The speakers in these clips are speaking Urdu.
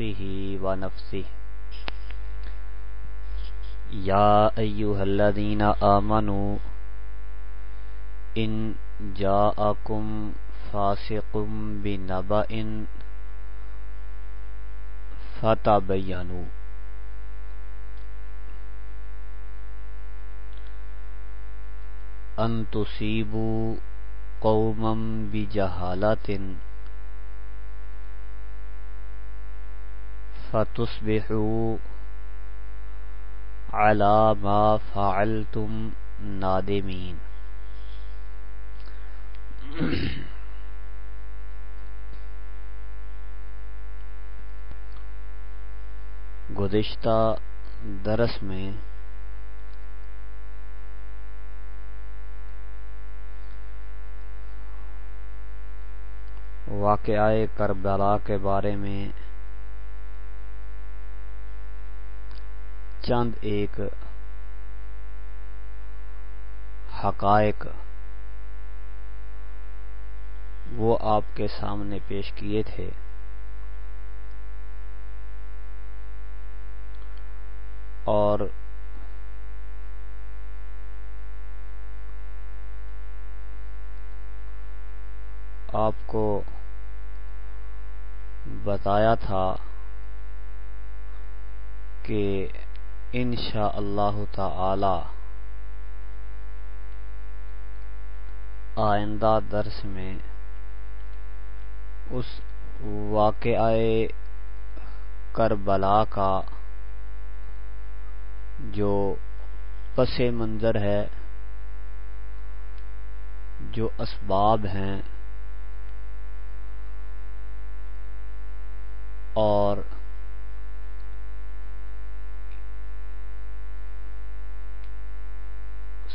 خلقه ونفسه. يا أيها الذين آمنوا، إن جاءكم فاسق بنبأ فتبينوا. ان تصیبوا قوما بجہالت فتصبحوا على ما فعلتم نادمین گزشتہ درس میں واقعہ کربلا کے بارے میں چند ایک حقائق وہ آپ کے سامنے پیش کیے تھے۔ اور آپ کو بتایا تھا کہ انشاء اللہ تعالی آئندہ درس میں اس واقعہ کربلا کا جو پس منظر ہے، جو اسباب ہیں اور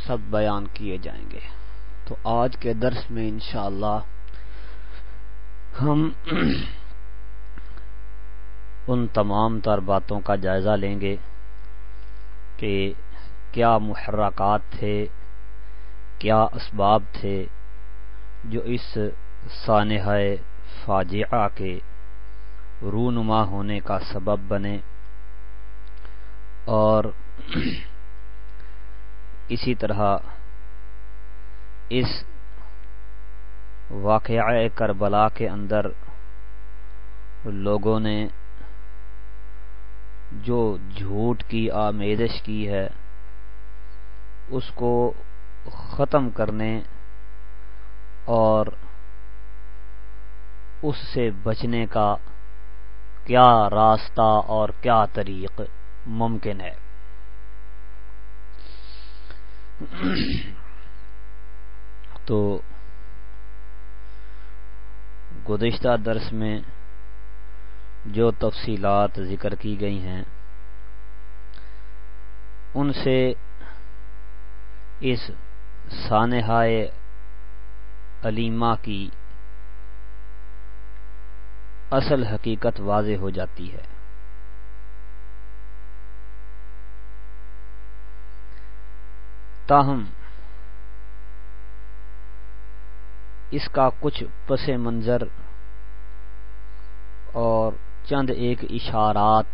سب بیان کیے جائیں گے۔ تو آج کے درس میں انشاءاللہ ہم ان تمام تر باتوں کا جائزہ لیں گے کہ کیا محرکات تھے، کیا اسباب تھے جو اس سانحہ فاجعہ کے رونما ہونے کا سبب بنے اور اسی طرح اس واقعہ کربلا کے اندر لوگوں نے جو جھوٹ کی آمیزش کی ہے، اس کو ختم کرنے اور اس سے بچنے کا کیا راستہ اور کیا طریق ممکن ہے۔ تو گزشتہ درس میں جو تفصیلات ذکر کی گئی ہیں، ان سے اس سانحائے علیمہ کی اصل حقیقت واضح ہو جاتی ہے۔ تاہم اس کا کچھ پس منظر اور چند ایک اشارات۔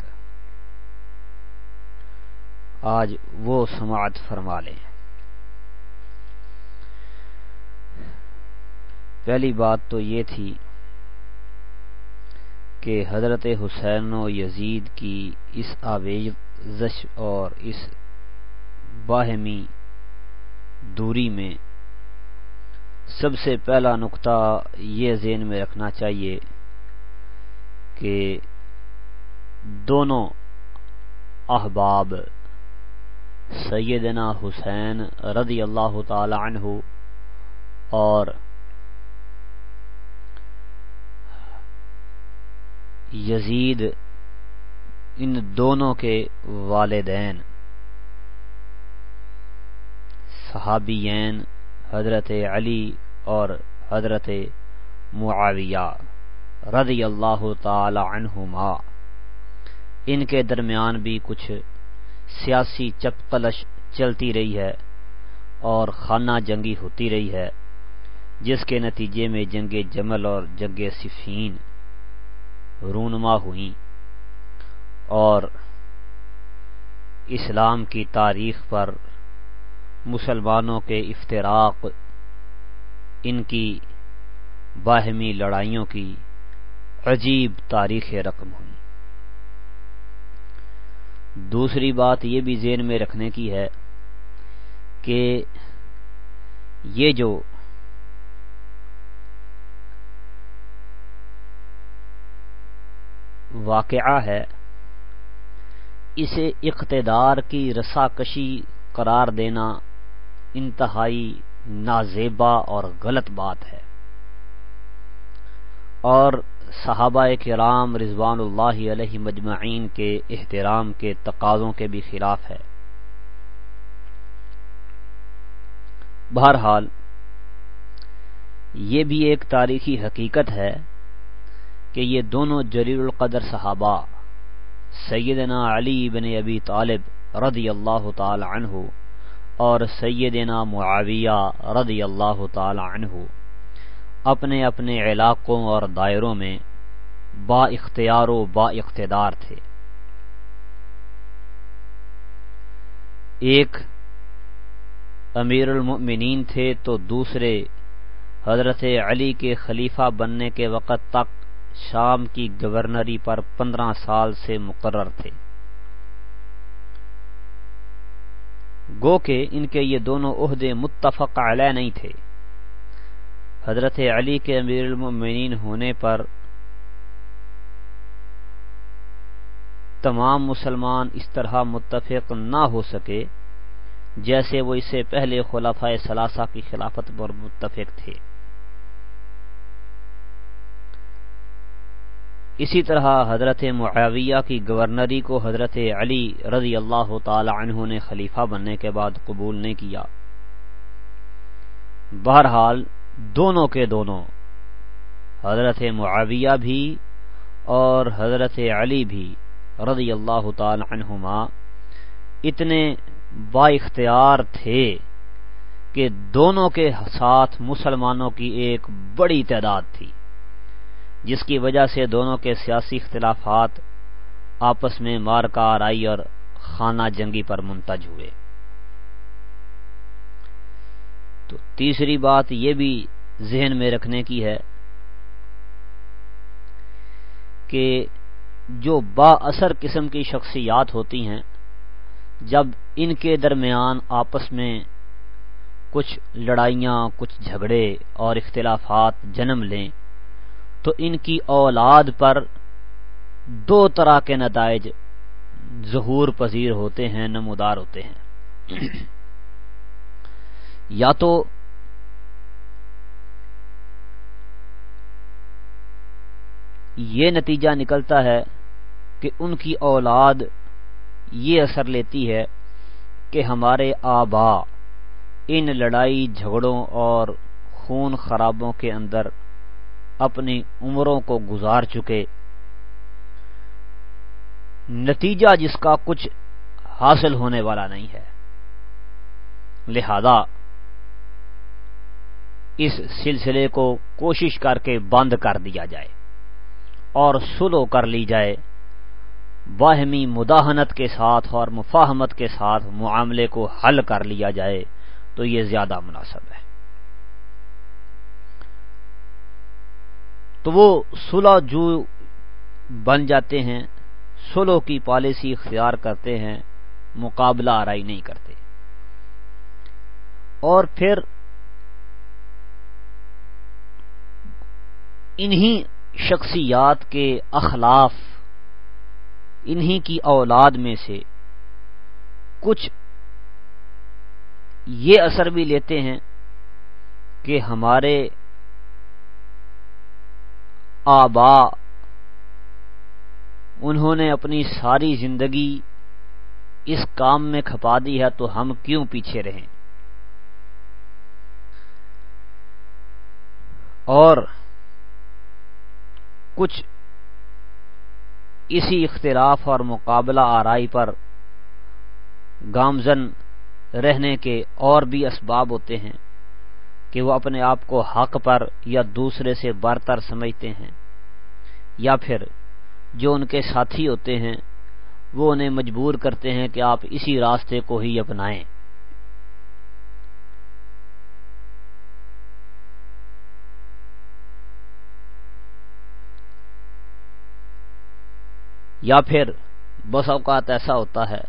آج وہ سماعت فرما لیں۔ پہلی بات تو یہ تھی کہ حضرت حسین و یزید کی اس آویزش اور اس باہمی دوری میں۔ سب سے پہلا نقطہ یہ ذہن میں رکھنا چاہیے کہ دونوں احباب سیدنا حسین رضی اللہ تعالی عنہ اور یزید، ان دونوں کے والدین۔ صحابین حضرت علی اور حضرت معاویہ رضی اللہ تعالی عنہما۔ ان کے درمیان بھی کچھ سیاسی چپکلش چلتی رہی ہے اور خانہ جنگی ہوتی رہی ہے، جس کے نتیجے میں جنگ جمل اور جنگ صفین رونما ہوئیں اور اسلام کی تاریخ پر مسلمانوں کے افطراق ان کی باہمی لڑائیوں کی عجیب تاریخ رقم ہوئی۔ دوسری بات یہ بھی ذہن میں رکھنے کی ہے کہ یہ جو واقعہ ہے، اسے اقتدار کی رسا کشی قرار دینا انتہائی نازیبا اور غلط بات ہے۔ اور صحابہ کرام رضوان اللہ علیہ مجمعین کے احترام کے تقاضوں کے بھی خلاف ہے۔ بہرحال، یہ بھی ایک تاریخی حقیقت ہے کہ یہ دونوں جلیل القدر صحابہ، سیدنا علی بن ابی طالب رضی اللہ تعالی عنہ اور سیدنا معاویہ رضی اللہ تعالی عنہ اپنے اپنے علاقوں اور دائروں میں با اختیار و با اقتدار تھے۔ ایک امیر المؤمنین تھے تو دوسرے حضرت علی کے خلیفہ بننے کے وقت تک شام کی گورنری پر پندرہ سال سے مقرر تھے۔ گو کہ ان کے یہ دونوں عہدے متفق علیہ نہیں تھے۔ حضرت علی کے امیر المؤمنین ہونے پر تمام مسلمان اس طرح متفق نہ ہو سکے جیسے وہ اسے پہلے خلافہ ثلاثہ کی خلافت پر متفق تھے۔ اسی طرح حضرت معاویہ کی گورنری کو حضرت علی رضی اللہ تعالی عنہ نے خلیفہ بننے کے بعد قبول نہیں کیا۔ بہرحال دونوں کے دونوں، حضرت معاویہ بھی اور حضرت علی بھی رضی اللہ تعالی عنہما اتنے با اختیار تھے کہ دونوں کے ساتھ مسلمانوں کی ایک بڑی تعداد تھی۔ جس کی وجہ سے دونوں کے سیاسی اختلافات آپس میں مار کا آرائی اور خانہ جنگی پر منتج ہوئے۔ تو تیسری بات یہ بھی ذہن میں رکھنے کی ہے کہ جو با اثر قسم کی شخصیات ہوتی ہیں، جب ان کے درمیان آپس میں کچھ لڑائیاں، کچھ جھگڑے اور اختلافات جنم لیں تو ان کی اولاد پر دو طرح کے نتائج ظہور پذیر ہوتے ہیں، نمودار ہوتے ہیں۔ یا تو یہ نتیجہ نکلتا ہے کہ ان کی اولاد یہ اثر لیتی ہے کہ ہمارے آبا ان لڑائی جھگڑوں اور خون خرابوں کے اندر اپنی عمروں کو گزار چکے۔ نتیجہ جس کا کچھ حاصل ہونے والا نہیں ہے۔ لہذا اس سلسلے کو کوشش کر کے بند کر دیا جائے اور سلو کر لی جائے۔ باہمی مداحنت کے ساتھ اور مفاہمت کے ساتھ معاملے کو حل کر لیا جائے تو یہ زیادہ مناسب ہے۔ تو وہ سلح جو بن جاتے ہیں سلو کی پالیسی اختیار کرتے ہیں، مقابلہ آرائی نہیں کرتے۔ اور پھر انہی شخصیات کے اخلاف، انہی کی اولاد میں سے کچھ یہ اثر بھی لیتے ہیں کہ ہمارے آبا۔ انہوں نے اپنی ساری زندگی اس کام میں کھپا دی ہے، تو ہم کیوں پیچھے رہیں؟ اور کچھ اسی اختلاف اور مقابلہ آرائی پر گامزن رہنے کے اور بھی اسباب ہوتے ہیں کہ وہ اپنے آپ کو حق پر یا دوسرے سے برتر سمجھتے ہیں۔ یا پھر جو ان کے ساتھی ہوتے ہیں، وہ انہیں مجبور کرتے ہیں کہ آپ اسی راستے کو ہی اپنائیں۔ یا پھر بس اوقات ایسا ہوتا ہے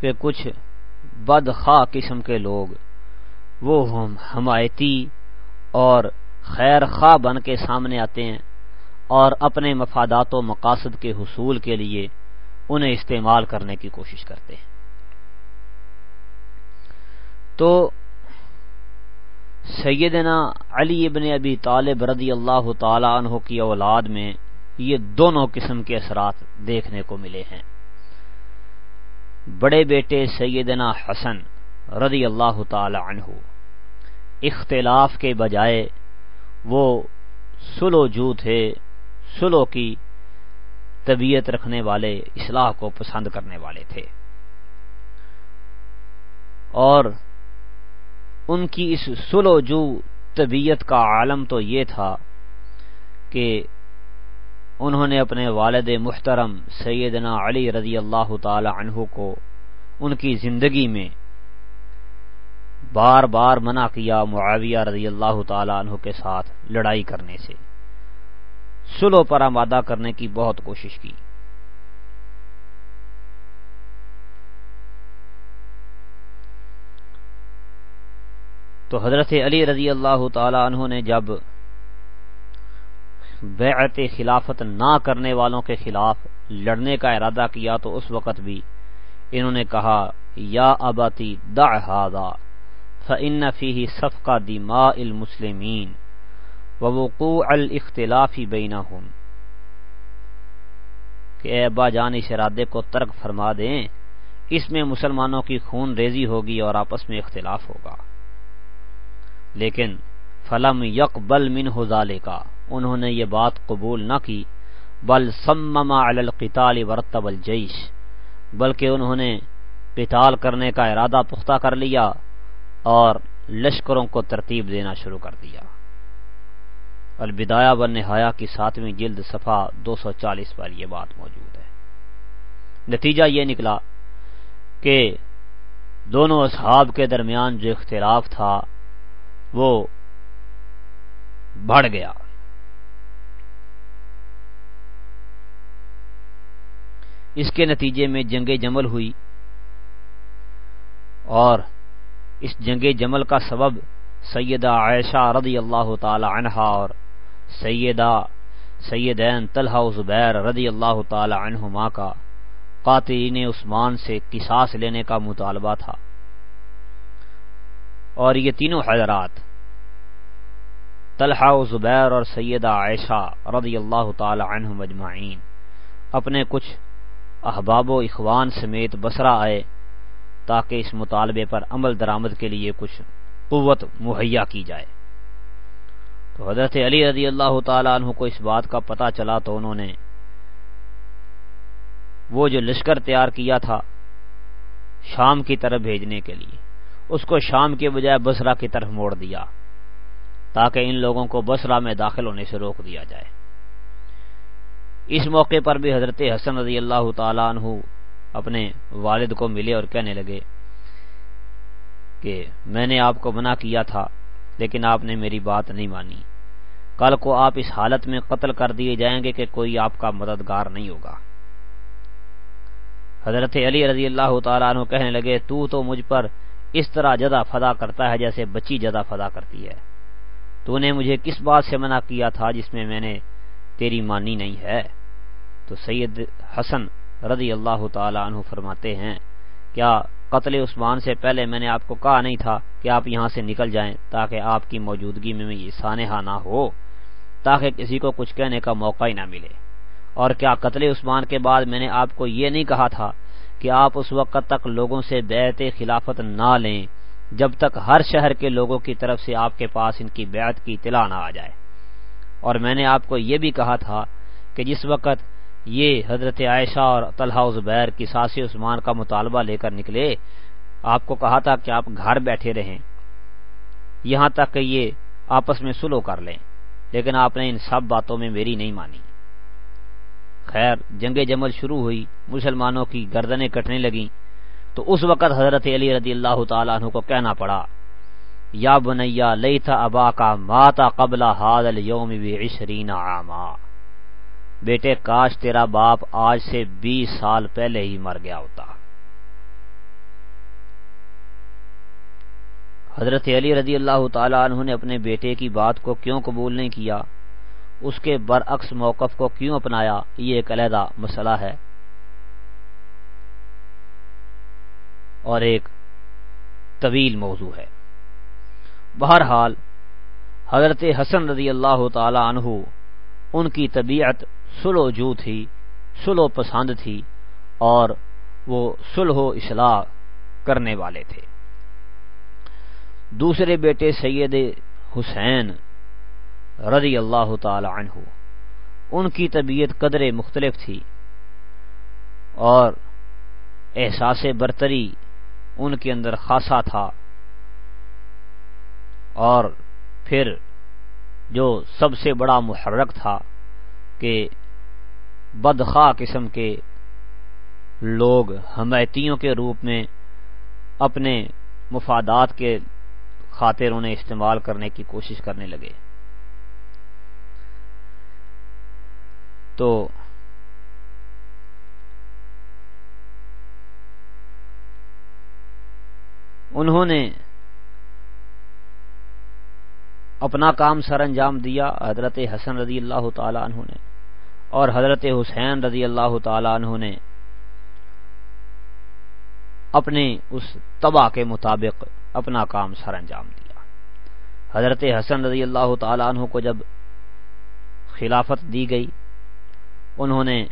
کہ کچھ بدخواہ قسم کے لوگ، وہ حمایتی اور خیر خواہ بن کے سامنے آتے ہیں۔ اور اپنے مفادات و مقاصد کے حصول کے لیے انہیں استعمال کرنے کی کوشش کرتے ہیں۔ تو سیدنا علی ابن ابی طالب رضی اللہ تعالی عنہ کی اولاد میں یہ دونوں قسم کے اثرات دیکھنے کو ملے ہیں۔ بڑے بیٹے سیدنا حسن رضی اللہ تعالی عنہ اختلاف کے بجائے وہ سلو جو تھے سلو کی طبیعت رکھنے والے، اصلاح کو پسند کرنے والے تھے۔ اور ان کی اس سلو جو طبیعت کا عالم تو یہ تھا کہ انہوں نے اپنے والد محترم سیدنا علی رضی اللہ تعالی عنہ کو ان کی زندگی میں بار بار منع کیا، معاویہ رضی اللہ تعالی عنہ کے ساتھ لڑائی کرنے سے۔ سلو پر آمادہ کرنے کی بہت کوشش کی۔ تو حضرت علی رضی اللہ تعالی عنہ نے جب بیعت خلافت نہ کرنے والوں کے خلاف لڑنے کا ارادہ کیا تو اس وقت بھی انہوں نے کہا، یا اباتی دع هذا فان فيه صفقہ دماء المسلمین ووقوع الاختلاف بینہم۔ کہ اے ابا جان اس ارادے کو ترک فرما دیں، اس میں مسلمانوں کی خون ریزی ہوگی اور آپس میں اختلاف ہوگا۔ لیکن فلم یقبل من ذالے کا انہوں نے یہ بات قبول نہ کی۔ بل سمما علی القتال ورتب الجیش، بلکہ انہوں نے قتال کرنے کا ارادہ پختہ کر لیا اور لشکروں کو ترتیب دینا شروع کر دیا۔ البدایا بن نہایا کی ساتویں جلد صفحہ دو سو چالیس پر یہ بات موجود ہے۔ نتیجہ یہ نکلا کہ دونوں اصحاب کے درمیان جو اختلاف تھا، وہ بڑھ گیا۔ اس کے نتیجے میں جنگ جمل ہوئی اور اس جنگ جمل کا سبب سیدہ عائشہ رضی اللہ تعالی عنہا اور سیدہ، سیدین طلحہ زبیر رضی اللہ تعالی عنہما کا، قاتلین عثمان سے قصاص لینے کا مطالبہ تھا۔ اور یہ تینوں حضرات، طلحہ زبیر اور سیدہ عائشہ رضی اللہ تعالی عنہ مجمعین اپنے کچھ احباب و اخوان سمیت بسرا آئے تاکہ اس مطالبے پر عمل درآمد کے لیے کچھ قوت مہیا کی جائے۔ تو حضرت علی رضی اللہ تعالیٰ عنہ کو اس بات کا پتہ چلا تو انہوں نے وہ جو لشکر تیار کیا تھا شام کی طرف بھیجنے کے لیے، اس کو شام کے بجائے بسرا کی طرف موڑ دیا تاکہ ان لوگوں کو بسرا میں داخل ہونے سے روک دیا جائے۔ اس موقع پر بھی حضرت حسن رضی اللہ تعالیٰ عنہ اپنے والد کو ملے اور کہنے لگے کہ میں نے آپ کو منع کیا تھا لیکن آپ نے میری بات نہیں مانی۔ کل کو آپ اس حالت میں قتل کر دیے جائیں گے کہ کوئی آپ کا مددگار نہیں ہوگا۔ حضرت علی رضی اللہ تعالیٰ عنہ کہنے لگے، تو تو مجھ پر اس طرح جدا فدا کرتا ہے جیسے بچی جدا فدا کرتی ہے۔ تو نے مجھے کس بات سے منع کیا تھا جس میں میں نے تیری مانی نہیں ہے؟ تو سید حسن رضی اللہ تعالی عنہ فرماتے ہیں، کیا قتل عثمان سے پہلے میں نے آپ کو کہا نہیں تھا کہ آپ یہاں سے نکل جائیں تاکہ آپ کی موجودگی میں یہ سانحہ ہاں نہ ہو، تاکہ کسی کو کچھ کہنے کا موقع ہی نہ ملے۔ اور کیا قتل عثمان کے بعد میں نے آپ کو یہ نہیں کہا تھا کہ آپ اس وقت تک لوگوں سے بیعت خلافت نہ لیں جب تک ہر شہر کے لوگوں کی طرف سے آپ کے پاس ان کی بیعت کی اطلاع نہ آ جائے؟ اور میں نے آپ کو یہ بھی کہا تھا کہ جس وقت یہ حضرت عائشہ اور طلحہ زبیر کی ساسی عثمان کا مطالبہ لے کر نکلے، آپ کو کہا تھا کہ آپ گھر بیٹھے رہیں۔ یہاں تک کہ یہ آپس میں سلو کر لیں، لیکن آپ نے ان سب باتوں میں میری نہیں مانی۔ خیر، جنگ جمل شروع ہوئی، مسلمانوں کی گردنیں کٹنے لگیں، تو اس وقت حضرت علی رضی اللہ تعالیٰ عنہ کو کہنا پڑا، یا بنیا لئی تھا ابا کا ماتا قبل حاضل یوم عشرین عاما. بیٹے کاش تیرا باپ آج سے بیس سال پہلے ہی مر گیا ہوتا۔ حضرت علی رضی اللہ تعالیٰ عنہ نے اپنے بیٹے کی بات کو کیوں قبول نہیں کیا؟ اس کے برعکس موقف کو کیوں اپنایا؟ یہ ایک علیحدہ مسئلہ ہے۔ اور ایک طویل موضوع ہے۔ بہرحال، حضرت حسن رضی اللہ تعالی عنہ، ان کی طبیعت سلو جو تھی، سلو پسند تھی اور وہ سلح و اصلاح کرنے والے تھے۔ دوسرے بیٹے سید حسین رضی اللہ تعالی عنہ، ان کی طبیعت قدرے مختلف تھی اور احساس برتری ان کے اندر خاصا تھا۔ اور پھر جو سب سے بڑا محرک تھا کہ بدخواہ قسم کے لوگ حمایتیوں کے روپ میں اپنے مفادات کے خاطر انہیں استعمال کرنے کی کوشش کرنے لگے۔ تو انہوں نے اپنا کام سر انجام دیا، حضرت حسن رضی اللہ تعالی عنہ نے۔ اور حضرت حسین رضی اللہ تعالی عنہ نے اپنے اس تباہ کے مطابق اپنا کام سر انجام دیا۔ حضرت حسن رضی اللہ تعالی عنہ کو جب خلافت دی گئی، انہوں نے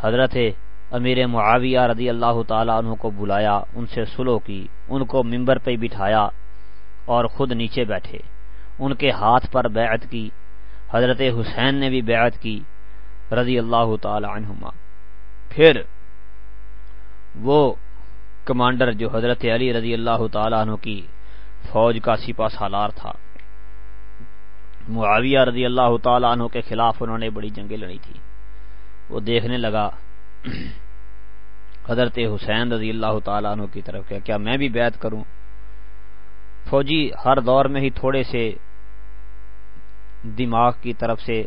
حضرت امیر معاویہ رضی اللہ تعالیٰ عنہ کو بلایا، ان سے سلو کی، ان کو ممبر پہ بٹھایا اور خود نیچے بیٹھے، ان کے ہاتھ پر بیعت کی حضرت حسین نے بھی بیعت کی، رضی اللہ تعالی عنہما۔ پھر وہ کمانڈر جو حضرت علی رضی اللہ تعالیٰ عنہ کی فوج کا سپا سالار تھا، معاویہ رضی اللہ تعالیٰ عنہ کے خلاف انہوں نے بڑی جنگیں لڑی تھی۔ وہ دیکھنے لگا، حضرت حسین رضی اللہ تعالیٰ عنہ کی طرف کیا کیا میں بھی بیعت کروں؟ فوجی ہر دور میں ہی تھوڑے سے دماغ کی طرف سے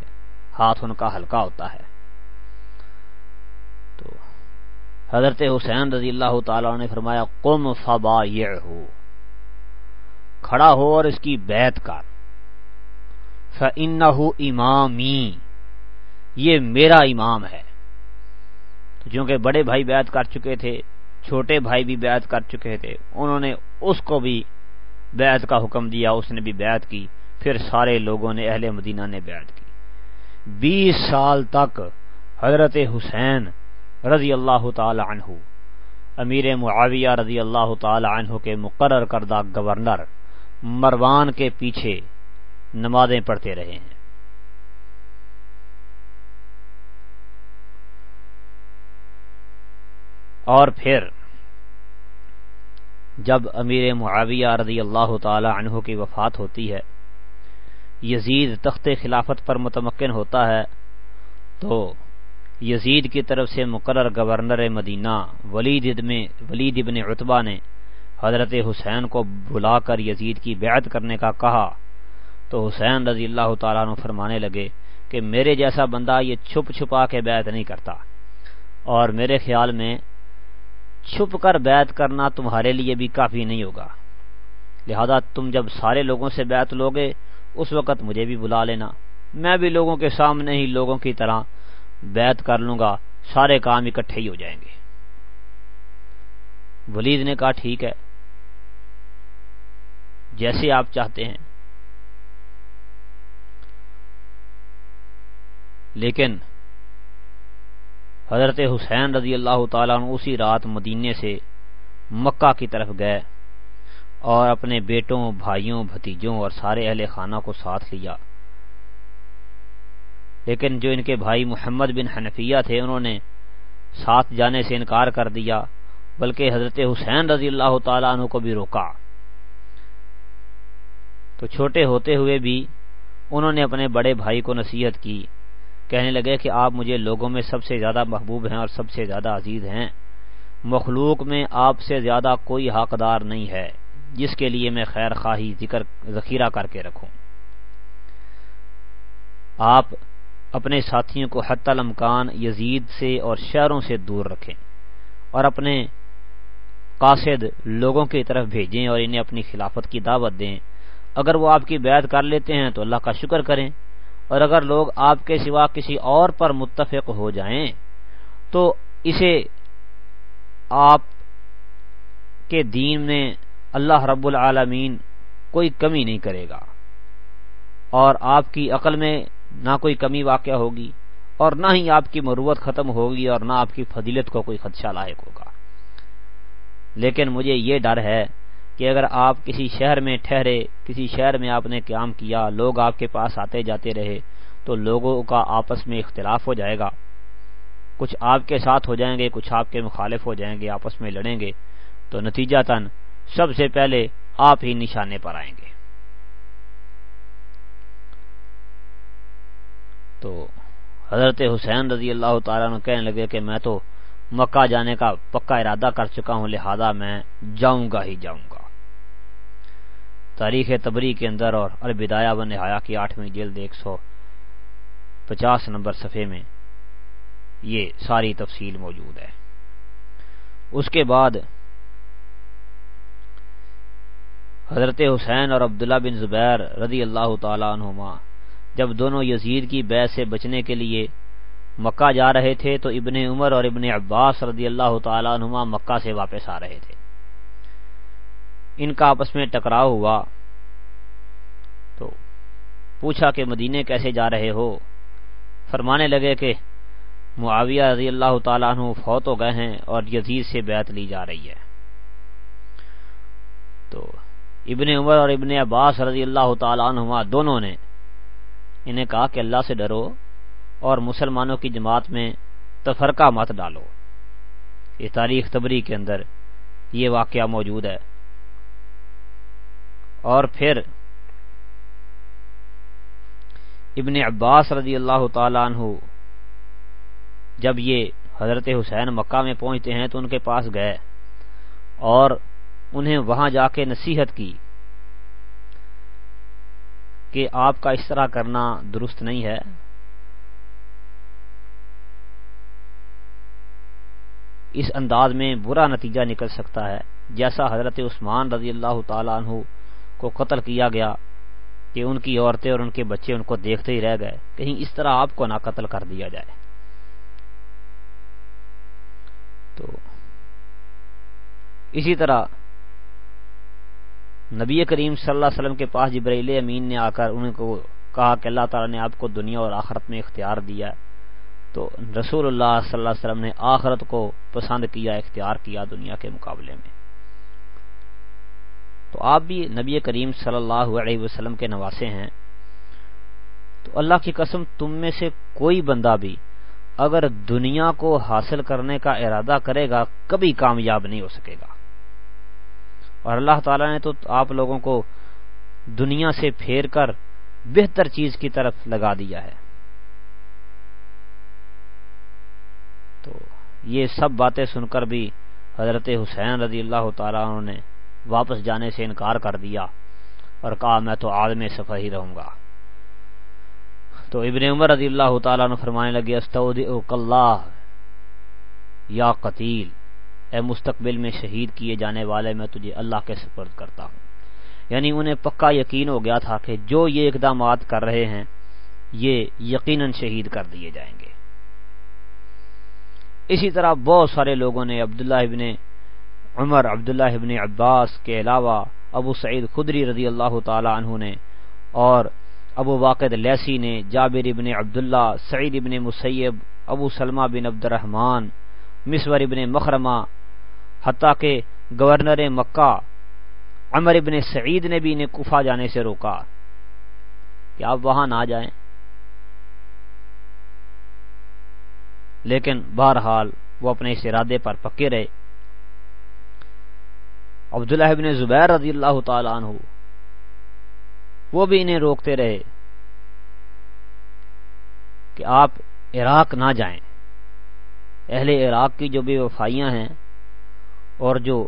ہاتھ ان کا ہلکا ہوتا ہے۔ تو حضرت حسین رضی اللہ تعالیٰ نے فرمایا، قم فبا ہو کھڑا ہو اور اس کی بیعت کر۔ فَإِنَّهُ امامی یہ میرا امام ہے۔ تو چونکہ بڑے بھائی بیعت کر چکے تھے، چھوٹے بھائی بھی بیعت کر چکے تھے، انہوں نے اس کو بھی بیعت کا حکم دیا، اس نے بھی بیعت کی۔ پھر سارے لوگوں نے اہل مدینہ نے بیعت کی۔ بیس سال تک حضرت حسین رضی اللہ تعالی عنہ، امیر معاویہ رضی اللہ تعالی عنہ کے مقرر کردہ گورنر مروان کے پیچھے نمازیں پڑھتے رہے ہیں۔ اور پھر جب امیر معاویہ رضی اللہ تعالی عنہ کی وفات ہوتی ہے یزید تخت خلافت پر متمکن ہوتا ہے تو یزید کی طرف سے مقرر گورنر مدینہ ولید ولید ابن اتبا نے حضرت حسین کو بلا کر یزید کی بیعت کرنے کا کہا۔ تو حسین رضی اللہ تعالیٰ عنہ فرمانے لگے کہ میرے جیسا بندہ یہ چھپ چھپا کے بیعت نہیں کرتا اور میرے خیال میں چھپ کر بیعت کرنا تمہارے لیے بھی کافی نہیں ہوگا۔ لہذا تم جب سارے لوگوں سے بیعت لوگے اس وقت مجھے بھی بلا لینا۔ میں بھی لوگوں کے سامنے ہی لوگوں کی طرح بیعت کر لوں گا، سارے کام اکٹھے ہی ہو جائیں گے۔ ولید نے کہا، ٹھیک ہے۔ جیسے آپ چاہتے ہیں۔ لیکن حضرت حسین رضی اللہ تعالیٰ عنہ اسی رات مدینے سے مکہ کی طرف گئے۔ اور اپنے بیٹوں، بھائیوں، بھتیجوں اور سارے اہل خانہ کو ساتھ لیا۔ لیکن جو ان کے بھائی محمد بن حنفیہ تھے، انہوں نے ساتھ جانے سے انکار کر دیا، بلکہ حضرت حسین رضی اللہ تعالیٰ عنہ کو بھی روکا۔ تو چھوٹے ہوتے ہوئے بھی انہوں نے اپنے بڑے بھائی کو نصیحت کی، کہنے لگے کہ آپ مجھے لوگوں میں سب سے زیادہ محبوب ہیں اور سب سے زیادہ عزیز ہیں۔ مخلوق میں آپ سے زیادہ کوئی حقدار نہیں ہے۔ جس کے لیے میں خیر خواہی ذکر ذخیرہ کر کے رکھوں۔ آپ اپنے ساتھیوں کو حت الامکان یزید سے اور شہروں سے دور رکھیں اور اپنے قاصد لوگوں کی طرف بھیجیں اور انہیں اپنی خلافت کی دعوت دیں۔ اگر وہ آپ کی بیعت کر لیتے ہیں تو اللہ کا شکر کریں۔ اور اگر لوگ آپ کے سوا کسی اور پر متفق ہو جائیں تو اسے آپ کے دین میں اللہ رب العالمین کوئی کمی نہیں کرے گا اور آپ کی عقل میں نہ کوئی کمی واقع ہوگی اور نہ ہی آپ کی مروت ختم ہوگی اور نہ آپ کی فضیلت کو کوئی خدشہ لاحق ہوگا۔ لیکن مجھے یہ ڈر ہے کہ اگر آپ کسی شہر میں ٹھہرے، کسی شہر میں آپ نے قیام کیا، لوگ آپ کے پاس آتے جاتے رہے، تو لوگوں کا آپس میں اختلاف ہو جائے گا۔ کچھ آپ کے ساتھ ہو جائیں گے، کچھ آپ کے مخالف ہو جائیں گے، آپس میں لڑیں گے۔ تو نتیجہ تن سب سے پہلے آپ ہی نشانے پر آئیں گے۔ تو حضرت حسین رضی اللہ تعالیٰ کہنے لگے کہ میں تو مکہ جانے کا پکا ارادہ کر چکا ہوں، لہذا میں جاؤں گا ہی جاؤں گا۔ تاریخ تبری کے اندر اور البدایا و نہایا کی آٹھویں جلد ایک سو پچاس نمبر صفحے میں یہ ساری تفصیل موجود ہے۔ اس کے بعد حضرت حسین اور عبداللہ بن زبیر رضی اللہ تعالی عنہما، جب دونوں یزید کی بیع سے بچنے کے لیے مکہ جا رہے تھے تو ابن عمر اور ابن عباس رضی اللہ تعالی عنہما مکہ سے واپس آ رہے تھے۔ ان کا آپس میں ٹکراؤ ہوا۔ تو پوچھا کہ مدینے کیسے جا رہے ہو؟ فرمانے لگے کہ معاویہ رضی اللہ تعالیٰ عنہ فوت ہو گئے ہیں اور یزید سے بیعت لی جا رہی ہے۔ تو ابن عمر اور ابن عباس رضی اللہ تعالیٰ عنہما دونوں نے انہیں کہا کہ اللہ سے ڈرو اور مسلمانوں کی جماعت میں تفرقہ مت ڈالو۔ یہ تاریخ تبری کے اندر یہ واقعہ موجود ہے۔ اور پھر ابن عباس رضی اللہ تعالی عنہ جب یہ حضرت حسین مکہ میں پہنچتے ہیں تو ان کے پاس گئے اور انہیں وہاں جا کے نصیحت کی کہ آپ کا اس طرح کرنا درست نہیں ہے۔ اس انداز میں برا نتیجہ نکل سکتا ہے۔ جیسا حضرت عثمان رضی اللہ تعالیٰ عنہ کو قتل کیا گیا کہ ان کی عورتیں اور ان کے بچے ان کو دیکھتے ہی رہ گئے۔ کہیں اس طرح آپ کو نہ قتل کر دیا جائے۔ تو اسی طرح نبی کریم صلی اللہ علیہ وسلم کے پاس جبرائیل امین نے آ کر ان کو کہا کہ اللہ تعالیٰ نے آپ کو دنیا اور آخرت میں اختیار دیا تو رسول اللہ صلی اللہ علیہ وسلم نے آخرت کو پسند کیا، اختیار کیا دنیا کے مقابلے میں۔ تو آپ بھی نبی کریم صلی اللہ علیہ وسلم کے نواسے ہیں۔ تو اللہ کی قسم، تم میں سے کوئی بندہ بھی اگر دنیا کو حاصل کرنے کا ارادہ کرے گا، کبھی کامیاب نہیں ہو سکے گا۔ اور اللہ تعالی نے تو آپ لوگوں کو دنیا سے پھیر کر بہتر چیز کی طرف لگا دیا ہے۔ تو یہ سب باتیں سن کر بھی حضرت حسین رضی اللہ تعالیٰ نے واپس جانے سے انکار کر دیا اور کہا، میں تو عالم سفر ہی رہوں گا۔ تو ابن عمر رضی اللہ تعالیٰ نے فرمانے لگے اللہ یا قتیل۔ اے مستقبل میں شہید کیے جانے والے میں تجھے اللہ کے سپرد کرتا ہوں۔ یعنی انہیں پکا یقین ہو گیا تھا کہ جو یہ اقدامات کر رہے ہیں، یہ یقیناً شہید کر دیے جائیں گے۔ اسی طرح بہت سارے لوگوں نے عبداللہ ابن عمر، عبداللہ ابن عباس کے علاوہ ابو سعید خدری رضی اللہ تعالی عنہ نے اور ابو واقد لیسی نے، جابر ابن عبداللہ، سعید ابن مسیب، ابو سلمہ بن عبد الرحمان مصور ابن مخرمہ حتیٰ کہ گورنر مکہ عمر ابن سعید نے بھی انہیں کفا جانے سے روکا کہ آپ وہاں نہ جائیں۔ لیکن بہرحال وہ اپنے اس ارادے پر پکے رہے۔ عبداللہ ابن زبیر رضی اللہ تعالی عنہ وہ بھی انہیں روکتے رہے کہ آپ عراق نہ جائیں۔ اہل عراق کی جو بے وفائیاں ہیں اور جو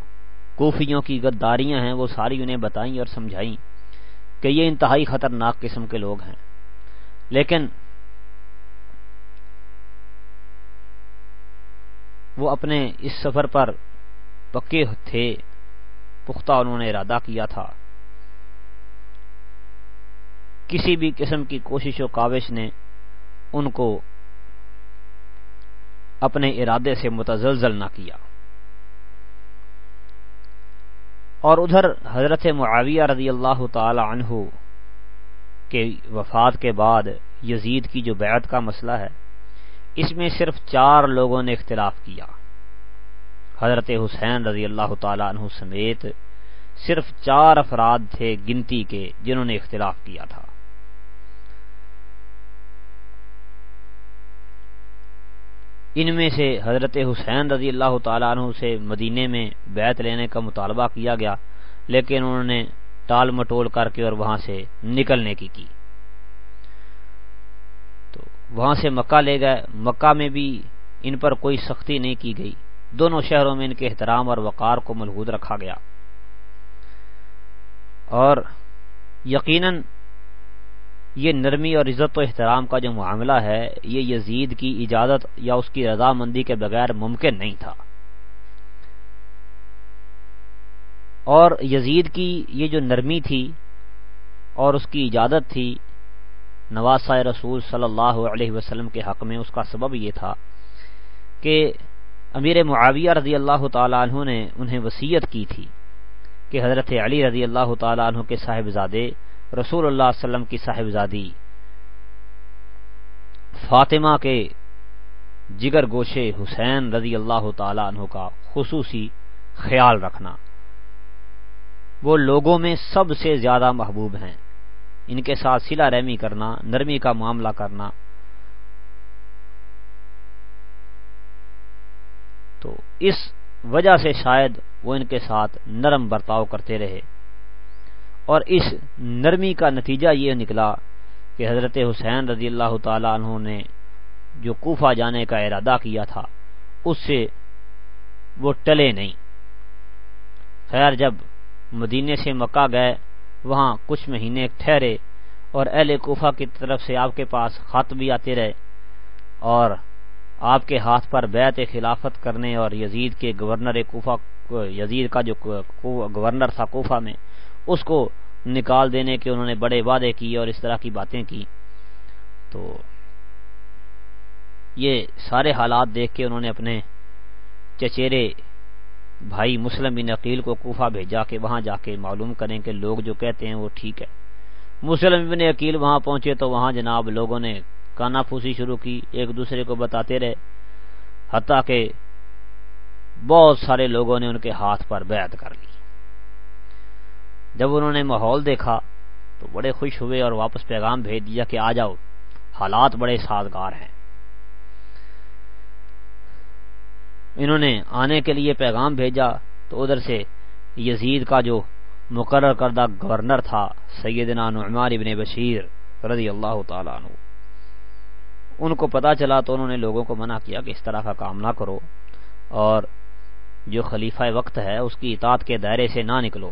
کوفیوں کی غداریاں ہیں، وہ ساری انہیں بتائیں اور سمجھائیں کہ یہ انتہائی خطرناک قسم کے لوگ ہیں۔ لیکن وہ اپنے اس سفر پر پکے تھے، پختہ انہوں نے ارادہ کیا تھا۔ کسی بھی قسم کی کوشش و کاوش نے ان کو اپنے ارادے سے متزلزل نہ کیا۔ اور ادھر حضرت معاویہ رضی اللہ تعالی عنہ کے وفات کے بعد یزید کی جو بیعت کا مسئلہ ہے، اس میں صرف چار لوگوں نے اختلاف کیا۔ حضرت حسین رضی اللہ تعالی عنہ سمیت صرف چار افراد تھے گنتی کے جنہوں نے اختلاف کیا تھا۔ ان میں سے حضرت حسین رضی اللہ تعالیٰ عنہ سے مدینے میں بیعت لینے کا مطالبہ کیا گیا، لیکن انہوں نے ٹال مٹول کر کے اور وہاں سے نکلنے کی کی۔ تو وہاں سے مکہ لے گئے۔ مکہ میں بھی ان پر کوئی سختی نہیں کی گئی۔ دونوں شہروں میں ان کے احترام اور وقار کو ملحود رکھا گیا۔ اور یقیناً یہ نرمی اور عزت و احترام کا جو معاملہ ہے، یہ یزید کی اجازت یا اس کی رضامندی کے بغیر ممکن نہیں تھا۔ اور یزید کی یہ جو نرمی تھی اور اس کی اجازت تھی نواسا رسول صلی اللہ علیہ وسلم کے حق میں اس کا سبب یہ تھا کہ امیر معاویہ رضی اللہ تعالیٰ عنہ نے انہیں وسیعت کی تھی کہ حضرت علی رضی اللہ تعالیٰ عنہ کے صاحبزادے رسول اللہ علیہ وسلم کی صاحبزادی فاطمہ کے جگر گوشے حسین رضی اللہ تعالی عنہ کا خصوصی خیال رکھنا۔ وہ لوگوں میں سب سے زیادہ محبوب ہیں۔ ان کے ساتھ سلا رحمی کرنا، نرمی کا معاملہ کرنا۔ تو اس وجہ سے شاید وہ ان کے ساتھ نرم برتاؤ کرتے رہے۔ اور اس نرمی کا نتیجہ یہ نکلا کہ حضرت حسین رضی اللہ تعالی عنہ نے جو کوفہ جانے کا ارادہ کیا تھا، اس سے وہ ٹلے نہیں۔ خیر، جب مدینے سے مکہ گئے، وہاں کچھ مہینے ٹھہرے اور اہل کوفہ کی طرف سے آپ کے پاس خط بھی آتے رہے اور آپ کے ہاتھ پر بیعت خلافت کرنے اور یزید کے گورنر کوفہ، یزید کا جو گورنر تھا کوفہ میں اس کو نکال دینے کے انہوں نے بڑے وعدے کیے اور اس طرح کی باتیں کی۔ تو یہ سارے حالات دیکھ کے انہوں نے اپنے چچیرے بھائی مسلم بن عقیل کو کوفہ بھیجا کہ وہاں جا کے معلوم کریں کہ لوگ جو کہتے ہیں وہ ٹھیک ہے۔ مسلم بن عقیل وہاں پہنچے تو وہاں جناب لوگوں نے کانا پھوسی شروع کی، ایک دوسرے کو بتاتے رہے، حتیٰ کہ بہت سارے لوگوں نے ان کے ہاتھ پر بیعت کر لی۔ جب انہوں نے ماحول دیکھا تو بڑے خوش ہوئے اور واپس پیغام بھیج دیا کہ آ جاؤ، حالات بڑے سازگار ہیں۔ انہوں نے آنے کے لیے پیغام بھیجا تو ادھر سے یزید کا جو مقرر کردہ گورنر تھا، سیدنا نعمان ابن بشیر رضی اللہ تعالیٰ عنہ، ان کو پتا چلا تو انہوں نے لوگوں کو منع کیا کہ اس طرح کا کام نہ کرو اور جو خلیفہ وقت ہے اس کی اطاعت کے دائرے سے نہ نکلو۔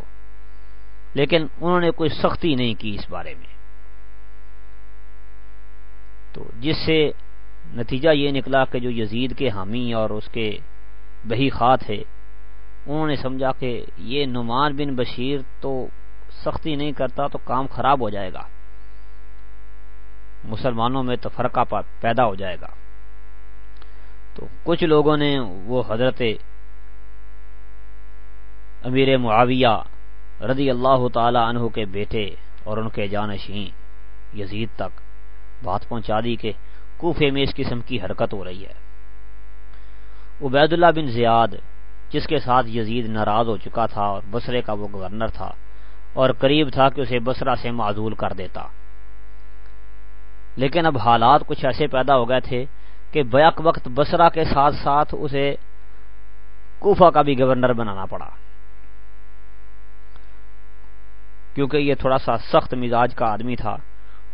لیکن انہوں نے کوئی سختی نہیں کی اس بارے میں۔ تو جس سے نتیجہ یہ نکلا کہ جو یزید کے حامی اور اس کے بہی خواہ تھے، انہوں نے سمجھا کہ یہ نعمان بن بشیر تو سختی نہیں کرتا تو کام خراب ہو جائے گا۔ مسلمانوں میں تو فرقہ پیدا ہو جائے گا۔ تو کچھ لوگوں نے وہ حضرت امیر معاویہ رضی اللہ تعالی عنہ کے بیٹے اور ان کے جانشین یزید تک بات پہنچا دی کہ کوفے میں اس قسم کی حرکت ہو رہی ہے۔ عبید اللہ بن زیاد، جس کے ساتھ یزید ناراض ہو چکا تھا اور بسرے کا وہ گورنر تھا اور قریب تھا کہ اسے بسرا سے معذول کر دیتا۔ لیکن اب حالات کچھ ایسے پیدا ہو گئے تھے کہ بیک وقت بسرا کے ساتھ ساتھ اسے کوفہ کا بھی گورنر بنانا پڑا۔ کیونکہ یہ تھوڑا سا سخت مزاج کا آدمی تھا،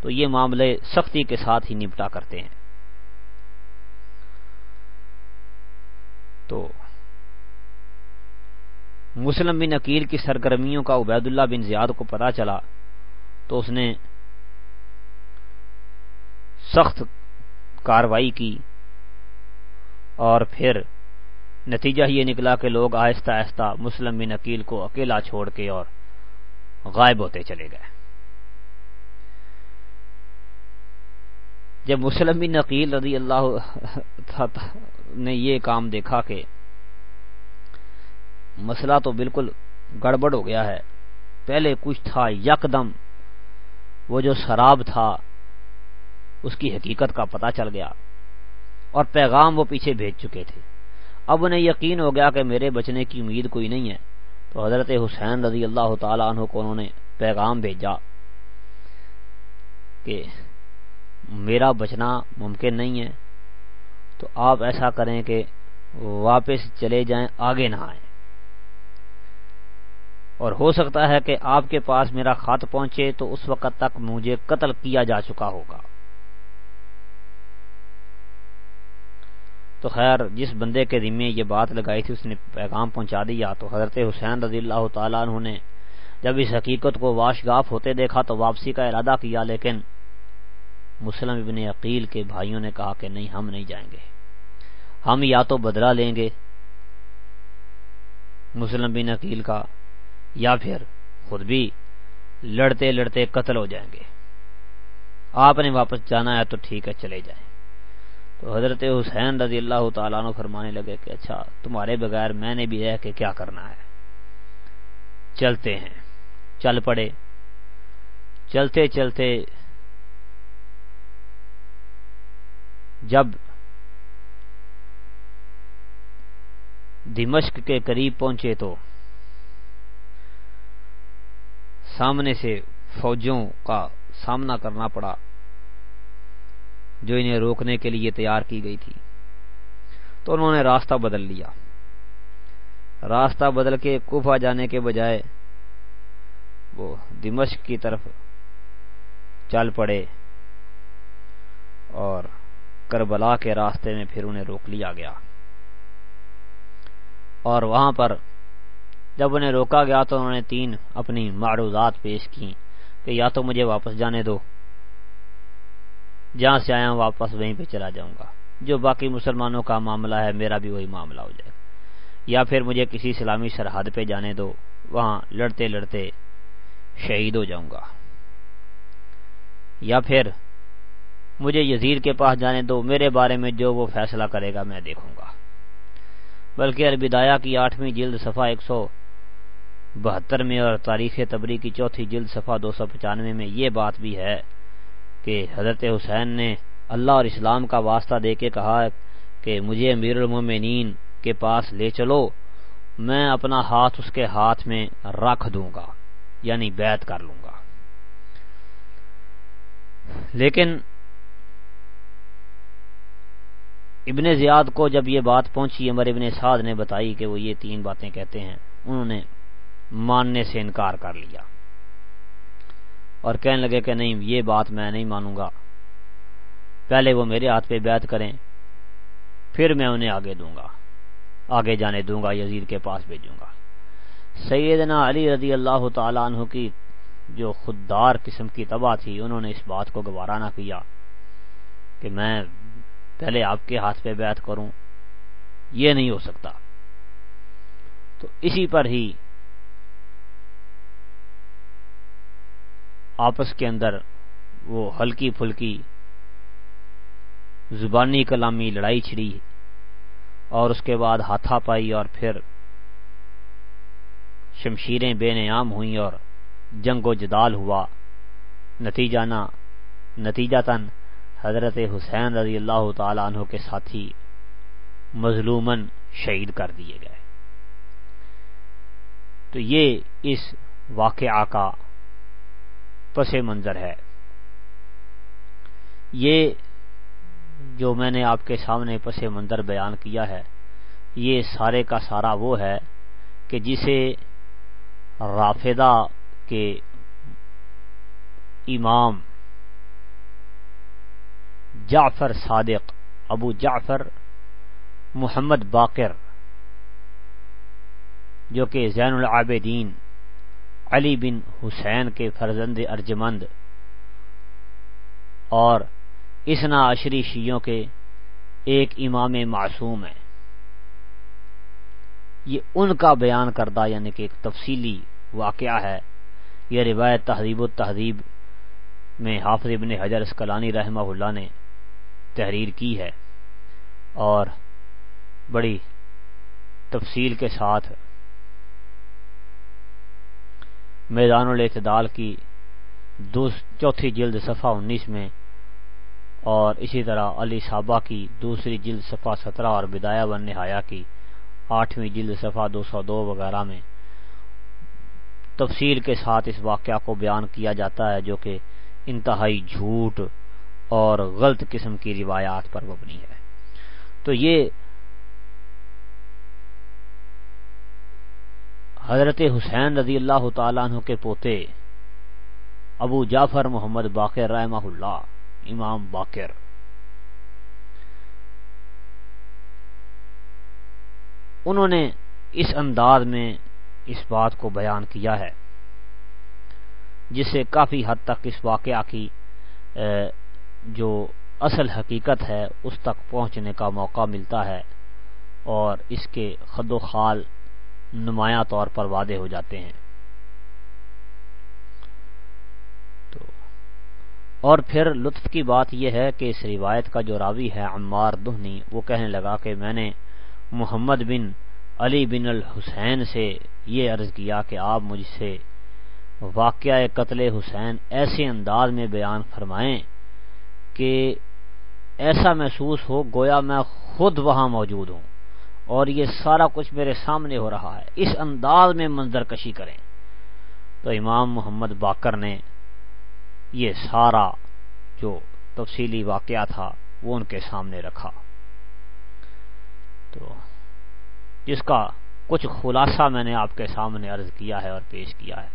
تو یہ معاملے سختی کے ساتھ ہی نپٹا کرتے ہیں۔ تو مسلم بن عقیل کی سرگرمیوں کا عبید اللہ بن زیاد کو پتا چلا تو اس نے سخت کاروائی کی اور پھر نتیجہ یہ نکلا کہ لوگ آہستہ آہستہ مسلم بن عقیل کو اکیلا چھوڑ کے اور غائب ہوتے چلے گئے۔ جب مسلم بن عقیل رضی اللہ نے یہ کام دیکھا کہ مسئلہ تو بالکل گڑبڑ ہو گیا ہے، پہلے کچھ تھا یکدم، وہ جو شراب تھا، اس کی حقیقت کا پتہ چل گیا اور پیغام وہ پیچھے بھیج چکے تھے۔ اب انہیں یقین ہو گیا کہ میرے بچنے کی امید کوئی نہیں ہے۔ تو حضرت حسین رضی اللہ تعالی عنہ کو انہوں نے پیغام بھیجا کہ میرا بچنا ممکن نہیں ہے، تو آپ ایسا کریں کہ واپس چلے جائیں، آگے نہ آئیں۔ اور ہو سکتا ہے کہ آپ کے پاس میرا خط پہنچے تو اس وقت تک مجھے قتل کیا جا چکا ہوگا۔ تو خیر، جس بندے کے ذمے یہ بات لگائی تھی، اس نے پیغام پہنچا دیا تو حضرت حسین رضی اللہ تعالیٰ عنہ نے جب اس حقیقت کو واشگاف ہوتے دیکھا تو واپسی کا ارادہ کیا، لیکن مسلم ابن عقیل کے بھائیوں نے کہا کہ نہیں، ہم نہیں جائیں گے۔ ہم یا تو بدلہ لیں گے، مسلم بن عقیل کا، یا پھر خود بھی لڑتے لڑتے قتل ہو جائیں گے۔ آپ نے واپس جانا ہے تو ٹھیک ہے، چلے جائیں۔ تو حضرت حسین رضی اللہ تعالیٰ عنہ فرمانے لگے کہ اچھا تمہارے بغیر میں نے بھی رہ کے کیا کرنا ہے؟ چلتے ہیں، چل پڑے۔ چلتے چلتے جب دمشق کے قریب پہنچے تو سامنے سے فوجوں کا سامنا کرنا پڑا۔ جو انہیں روکنے کے لیے تیار کی گئی تھی۔ تو انہوں نے راستہ بدل لیا۔ راستہ بدل کے کوفہ جانے کے بجائے وہ دمشق کی طرف چل پڑے اور کربلا کے راستے میں پھر انہیں روک لیا گیا۔ اور وہاں پر جب انہیں روکا گیا تو انہوں نے تین اپنی معروضات پیش کی کہ یا تو مجھے واپس جانے دو جہاں سے آیا ہوں، واپس وہیں پہ چلا جاؤں گا۔ جو باقی مسلمانوں کا معاملہ ہے، میرا بھی وہی معاملہ ہو جائے۔ گا یا پھر مجھے کسی اسلامی سرحد پہ جانے دو، وہاں لڑتے لڑتے شہید ہو جاؤں گا۔ یا پھر مجھے یزید کے پاس جانے دو، میرے بارے میں جو وہ فیصلہ کرے گا میں دیکھوں گا۔ بلکہ البدایا کی آٹھویں جلد صفحہ ایک سو بہتر میں اور تاریخ تبری کی چوتھی جلد صفحہ دو سو پچانوے میں یہ بات بھی ہے کہ حضرت حسین نے اللہ اور اسلام کا واسطہ دے کے کہا کہ مجھے امیر المومنین کے پاس لے چلو، میں اپنا ہاتھ اس کے ہاتھ میں رکھ دوں گا یعنی بیعت کر لوں گا۔ لیکن ابن زیاد کو جب یہ بات پہنچی، عمر ابن سعد نے بتائی کہ وہ یہ تین باتیں کہتے ہیں، انہوں نے ماننے سے انکار کر لیا۔ اور کہنے لگے کہ نہیں، یہ بات میں نہیں مانوں گا۔ پہلے وہ میرے ہاتھ پہ بیعت کریں، پھر میں انہیں آگے دوں گا۔ آگے جانے دوں گا، یزید کے پاس بھیجوں گا۔ سیدنا علی رضی اللہ تعالیٰ عنہ کی جو خوددار قسم کی تباہ تھی، انہوں نے اس بات کو گوارا نہ کیا کہ میں پہلے آپ کے ہاتھ پہ بیعت کروں، یہ نہیں ہو سکتا۔ تو اسی پر ہی آپس کے اندر وہ ہلکی پھلکی زبانی کلامی لڑائی چھڑی اور اس کے بعد ہاتھا پائی اور پھر شمشیریں بے نیام ہوئیں اور جنگ و جدال ہوا۔ نتیجہ نہ نتیجہ تن حضرت حسین رضی اللہ تعالی عنہ کے ساتھی مظلومن شہید کر دیے گئے۔ تو یہ اس واقعہ کا پس منظر ہے۔ یہ جو میں نے آپ کے سامنے پس منظر بیان کیا ہے، یہ سارے کا سارا وہ ہے کہ جسے رافدہ کے امام جعفر صادق، ابو جعفر محمد باقر، جو کہ زین العابدین علی بن حسین کے فرزند ارجمند اور اسنا عشری شیوں کے ایک امام معصوم ہے یہ ان کا بیان کردہ یعنی کہ ایک تفصیلی واقعہ ہے۔ یہ روایت تہذیب و تہذیب میں حافظ ابن حجر اسکلانی رحمہ اللہ نے تحریر کی ہے اور بڑی تفصیل کے ساتھ میدان الاعتدال کی چوتھی جلد صفحہ انیس میں، اور اسی طرح علی صحابہ کی دوسری جلد صفحہ سترہ اور بدایہ بن نہایا کی آٹھویں جلد صفحہ دو سو دو وغیرہ میں۔ تفصیل کے ساتھ اس واقعہ کو بیان کیا جاتا ہے جو کہ انتہائی جھوٹ اور غلط قسم کی روایات پر مبنی ہے۔ تو یہ حضرت حسین رضی اللہ تعالیٰ عنہ کے پوتے ابو جعفر محمد باقر رحمہ اللہ، امام باقر۔ انہوں نے اس انداز میں اس بات کو بیان کیا ہے، جس سے کافی حد تک اس واقعہ کی جو اصل حقیقت ہے، اس تک پہنچنے کا موقع ملتا ہے اور اس کے خد و خال نمایاں طور پر وعدے ہو جاتے ہیں۔ تو، اور پھر لطف کی بات یہ ہے کہ اس روایت کا جو راوی ہے عمار دہنی، وہ کہنے لگا کہ میں نے محمد بن علی بن الحسین سے یہ عرض کیا کہ آپ مجھ سے واقعہ قتل حسین ایسے انداز میں بیان فرمائیں کہ ایسا محسوس ہو گویا میں خود وہاں موجود ہوں۔ اور یہ سارا کچھ میرے سامنے ہو رہا ہے۔ اس انداز میں منظر کشی کریں۔ تو امام محمد باکر نے یہ سارا جو تفصیلی واقعہ تھا، وہ ان کے سامنے رکھا۔ تو جس کا کچھ خلاصہ میں نے آپ کے سامنے عرض کیا ہے اور پیش کیا ہے۔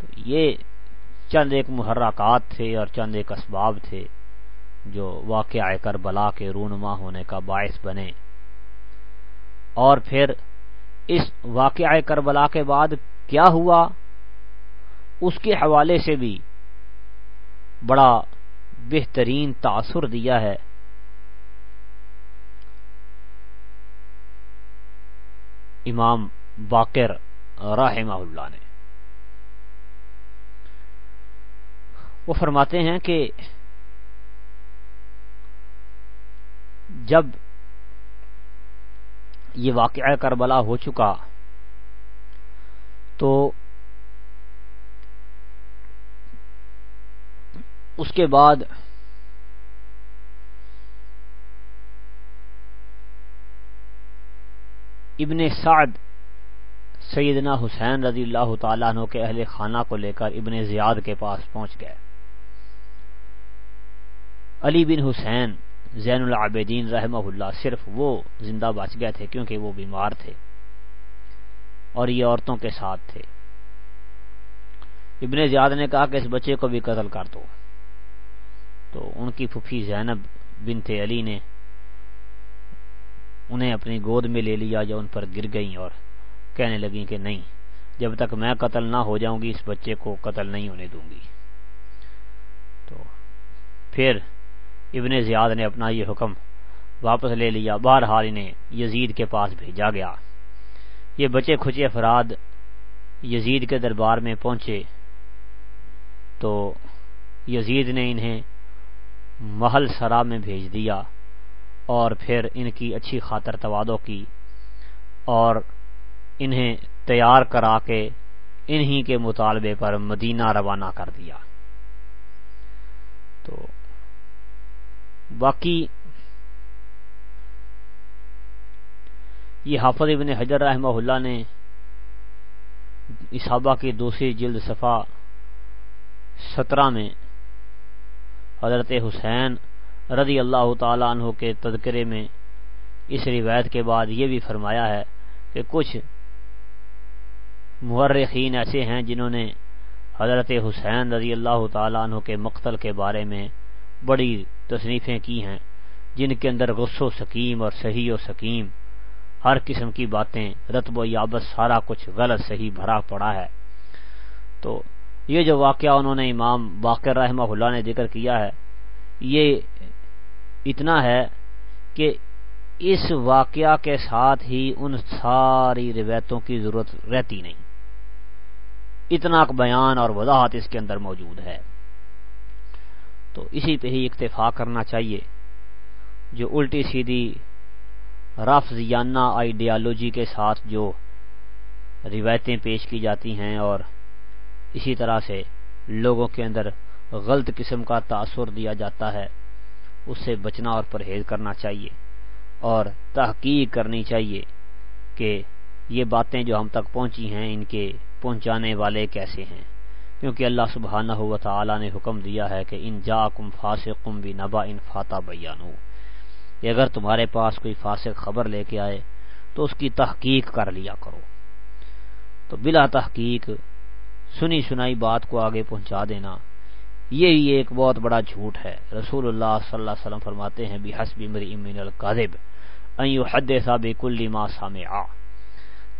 تو یہ چند ایک محرکات تھے اور چند ایک اسباب تھے جو واقع کر بلا کے رونما ہونے کا باعث بنے۔ اور پھر اس واقع کربلا کے بعد کیا ہوا؟ اس کے حوالے سے بھی بڑا بہترین تاثر دیا ہے۔ امام باقر رحمہ اللہ نے۔ وہ فرماتے ہیں کہ جب یہ واقعہ کربلا ہو چکا۔ تو اس کے بعد ابن سعد سیدنا حسین رضی اللہ تعالیٰ عنہ کے اہل خانہ کو لے کر ابن زیاد کے پاس پہنچ گئے۔ علی بن حسین زین العابدین رحمہ اللہ، صرف وہ زندہ بچ گئے تھے کیونکہ وہ بیمار تھے اور یہ عورتوں کے ساتھ تھے۔ ابن زیاد نے کہا کہ اس بچے کو بھی قتل کر دو۔ تو ان کی پھپھی زینب بنت علی نے انہیں اپنی گود میں لے لیا جو ان پر گر گئیں اور کہنے لگیں کہ نہیں، جب تک میں قتل نہ ہو جاؤں گی، اس بچے کو قتل نہیں ہونے دوں گی۔ تو پھر ابن زیاد نے اپنا یہ حکم واپس لے لیا۔ بہرحال انہیں یزید کے پاس بھیجا گیا۔ یہ بچے کھچے افراد یزید کے دربار میں پہنچے۔ تو یزید نے انہیں محل سرا میں بھیج دیا اور پھر ان کی اچھی خاطر توادو کی اور انہیں تیار کرا کے انہی کے مطالبے پر مدینہ روانہ کر دیا۔ تو باقی یہ حافظ ابن حجر رحمہ اللہ نے اسابہ کی دوسری جلد صفحہ سترہ میں حضرت حسین رضی اللہ تعالی عنہ کے تذکرے میں اس روایت کے بعد یہ بھی فرمایا ہے کہ کچھ مرخین ایسے ہیں جنہوں نے حضرت حسین رضی اللہ تعالی عنہ کے مقتل کے بارے میں بڑی تصنیفیں کی ہیں جن کے اندر غص و سکیم اور صحیح و سکیم ہر قسم کی باتیں، رتب و یابت سارا کچھ غلط، صحیح بھرا پڑا ہے۔ تو یہ جو واقعہ انہوں نے امام باقر رحمہ اللہ نے ذکر کیا ہے، یہ اتنا ہے کہ اس واقعہ کے ساتھ ہی ان ساری روایتوں کی ضرورت رہتی نہیں۔ اتنا بیان اور وضاحت اس کے اندر موجود ہے۔ تو اسی پہ ہی اکتفا کرنا چاہیے۔ جو الٹی سیدھی رافضیانہ آئیڈیالوجی کے ساتھ جو روایتیں پیش کی جاتی ہیں اور اسی طرح سے لوگوں کے اندر غلط قسم کا تاثر دیا جاتا ہے، اس سے بچنا اور پرہیز کرنا چاہیے اور تحقیق کرنی چاہیے کہ یہ باتیں جو ہم تک پہنچی ہیں، ان کے پہنچانے والے کیسے ہیں۔ کیونکہ اللہ سبحانہ ہوا تعالی نے حکم دیا ہے کہ ان جا کم فاسق کم بھی نبا ان فاتح بیانو اگر تمہارے پاس کوئی فاسق خبر لے کے آئے تو اس کی تحقیق کر لیا کرو۔ تو بلا تحقیق سنی سنائی بات کو آگے پہنچا دینا، یہی ایک بہت بڑا جھوٹ ہے۔ رسول اللہ صلی اللہ علیہ وسلم فرماتے ہیں بھی حسب مری امین القاذب این حد ما سامع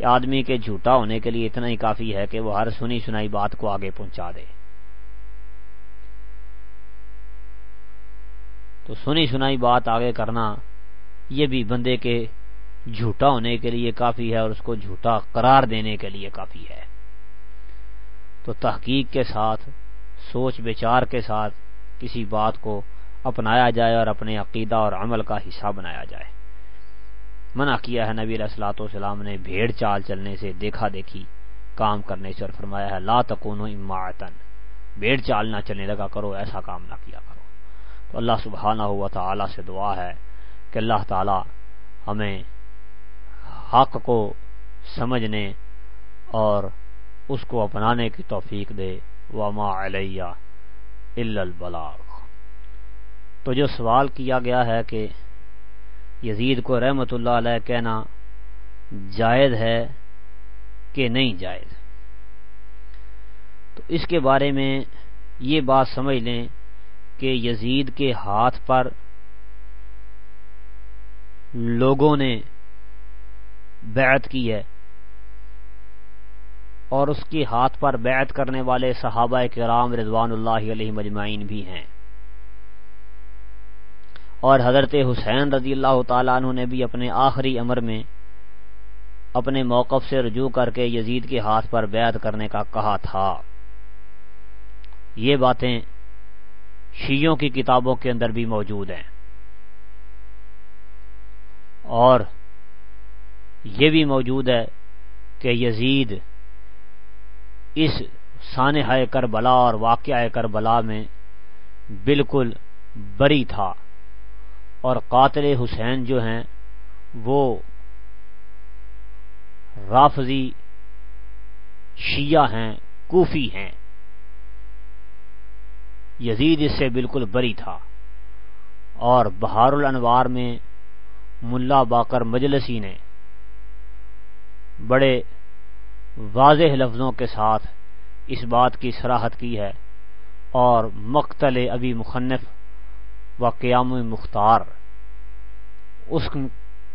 آدمی کے جھوٹا ہونے کے لیے اتنا ہی کافی ہے کہ وہ ہر سنی سنائی بات کو آگے پہنچا دے۔ تو سنی سنائی بات آگے کرنا یہ بھی بندے کے جھوٹا ہونے کے لیے کافی ہے اور اس کو جھوٹا قرار دینے کے لیے کافی ہے۔ تو تحقیق کے ساتھ، سوچ بچار کے ساتھ کسی بات کو اپنایا جائے اور اپنے عقیدہ اور عمل کا حصہ بنایا جائے۔ منع کیا ہے نبی السلاۃ والسلام نے بھیڑ چال چلنے سے، دیکھا دیکھی، کام کرنے سے اور فرمایا ہے، لا تکون اماعتن بھیڑ چال نہ چلنے لگا کرو، ایسا کام نہ کیا کرو۔ تو اللہ سبحانہ ہوا تعالی سے دعا ہے کہ اللہ تعالی ہمیں حق کو سمجھنے اور اس کو اپنانے کی توفیق دے۔ وما علیہ البلاغ۔ تو جو سوال کیا گیا ہے کہ یزید کو رحمت اللہ علیہ کہنا جائز ہے کہ نہیں جائز۔ تو اس کے بارے میں یہ بات سمجھ لیں کہ یزید کے ہاتھ پر لوگوں نے بیعت کی ہے اور اس کے ہاتھ پر بیعت کرنے والے صحابہ کرام رضوان اللہ علیہ مجمعین بھی ہیں۔ اور حضرت حسین رضی اللہ تعالیٰ عنہ نے بھی اپنے آخری امر میں اپنے موقف سے رجوع کر کے یزید کے ہاتھ پر بیعت کرنے کا کہا تھا۔ یہ باتیں شیوں کی کتابوں کے اندر بھی موجود ہیں۔ اور یہ بھی موجود ہے کہ یزید اس سانحہ کربلا اور واقعہ کربلا میں بالکل بری تھا۔ اور قاتل حسین جو ہیں، وہ رافضی شیعہ ہیں، کوفی ہیں۔ یزید اس سے بالکل بری تھا۔ اور بہار الانوار میں ملا باقر مجلسی نے بڑے واضح لفظوں کے ساتھ اس بات کی سراحت کی ہے۔ اور مقتل ابی مخنف و قیام مختار۔ اس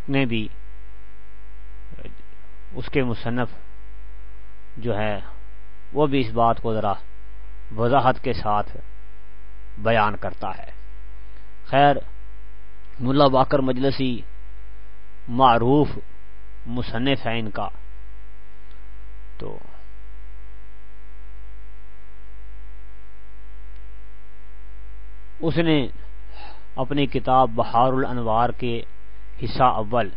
نے بھی اس کے مصنف جو ہے، وہ بھی اس بات کو ذرا وضاحت کے ساتھ بیان کرتا ہے۔ خیر، ملا باکر مجلسی معروف مصنف ہے ان کا۔ تو اس نے اپنی کتاب بہار الانوار کے حصہ اول،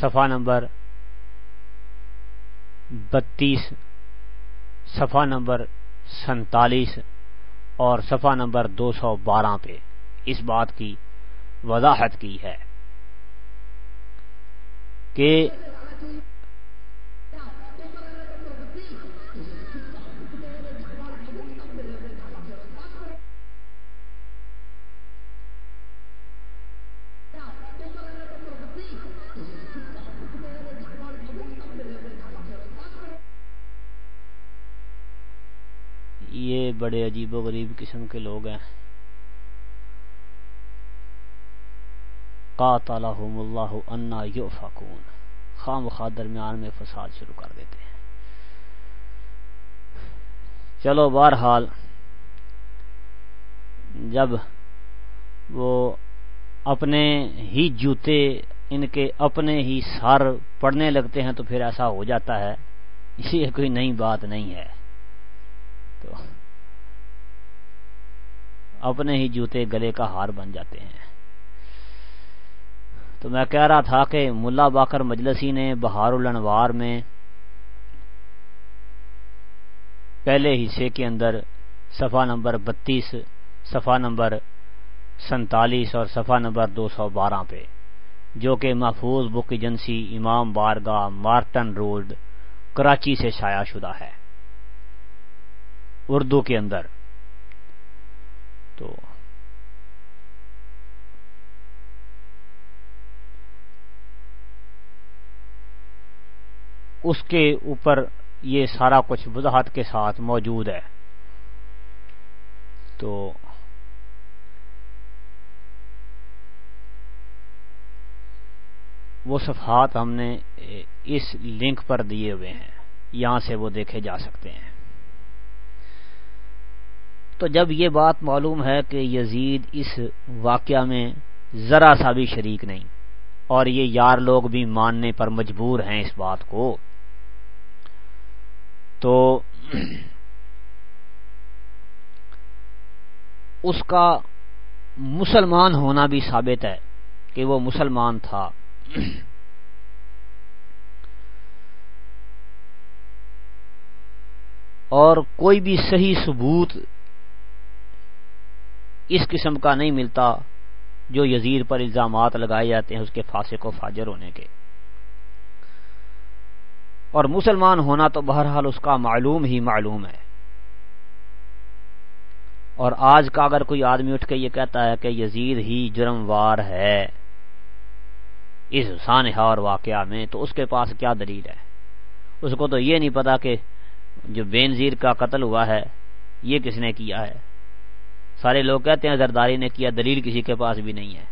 صفحہ نمبر بتیس، صفحہ نمبر سینتالیس اور صفحہ نمبر دو سو بارہ پہ اس بات کی وضاحت کی ہے کہ یہ بڑے عجیب و غریب قسم کے لوگ ہیں۔ قاتلہم اللہ انا یؤفکون۔ خام خواہ درمیان میں فساد شروع کر دیتے ہیں۔ چلو بہرحال، جب وہ اپنے ہی جوتے، ان کے اپنے ہی سر پڑنے لگتے ہیں تو پھر ایسا ہو جاتا ہے۔ یہ کوئی نئی بات نہیں ہے۔ تو اپنے ہی جوتے گلے کا ہار بن جاتے ہیں۔ تو میں کہہ رہا تھا کہ ملا باکر مجلسی نے بہار الانوار میں پہلے حصے کے اندر صفحہ نمبر بتیس، صفحہ نمبر سنتالیس اور صفحہ نمبر دو سو بارہ پہ، جو کہ محفوظ بک ایجنسی امام بارگاہ مارٹن روڈ، کراچی سے شائع شدہ ہے۔ اردو کے اندر تو اس کے اوپر یہ سارا کچھ وضاحت کے ساتھ موجود ہے۔ تو وہ صفحات ہم نے اس لنک پر دیے ہوئے ہیں۔ یہاں سے وہ دیکھے جا سکتے ہیں۔ تو جب یہ بات معلوم ہے کہ یزید اس واقعہ میں ذرا سا بھی شریک نہیں اور یہ یار لوگ بھی ماننے پر مجبور ہیں اس بات کو، تو اس کا مسلمان ہونا بھی ثابت ہے کہ وہ مسلمان تھا۔ اور کوئی بھی صحیح ثبوت اس قسم کا نہیں ملتا جو یزید پر الزامات لگائے جاتے ہیں اس کے فاسق و فاجر ہونے کے۔ اور مسلمان ہونا تو بہرحال اس کا معلوم ہی معلوم ہے۔ اور آج کا اگر کوئی آدمی اٹھ کے یہ کہتا ہے کہ یزید ہی جرم وار ہے، اس سانحہ اور واقعہ میں تو اس کے پاس کیا دلیل ہے؟ اس کو تو یہ نہیں پتا کہ جو بینزیر کا قتل ہوا ہے، یہ کس نے کیا ہے؟ سارے لوگ کہتے ہیں زرداری نے کیا، دلیل کسی کے پاس بھی نہیں ہے۔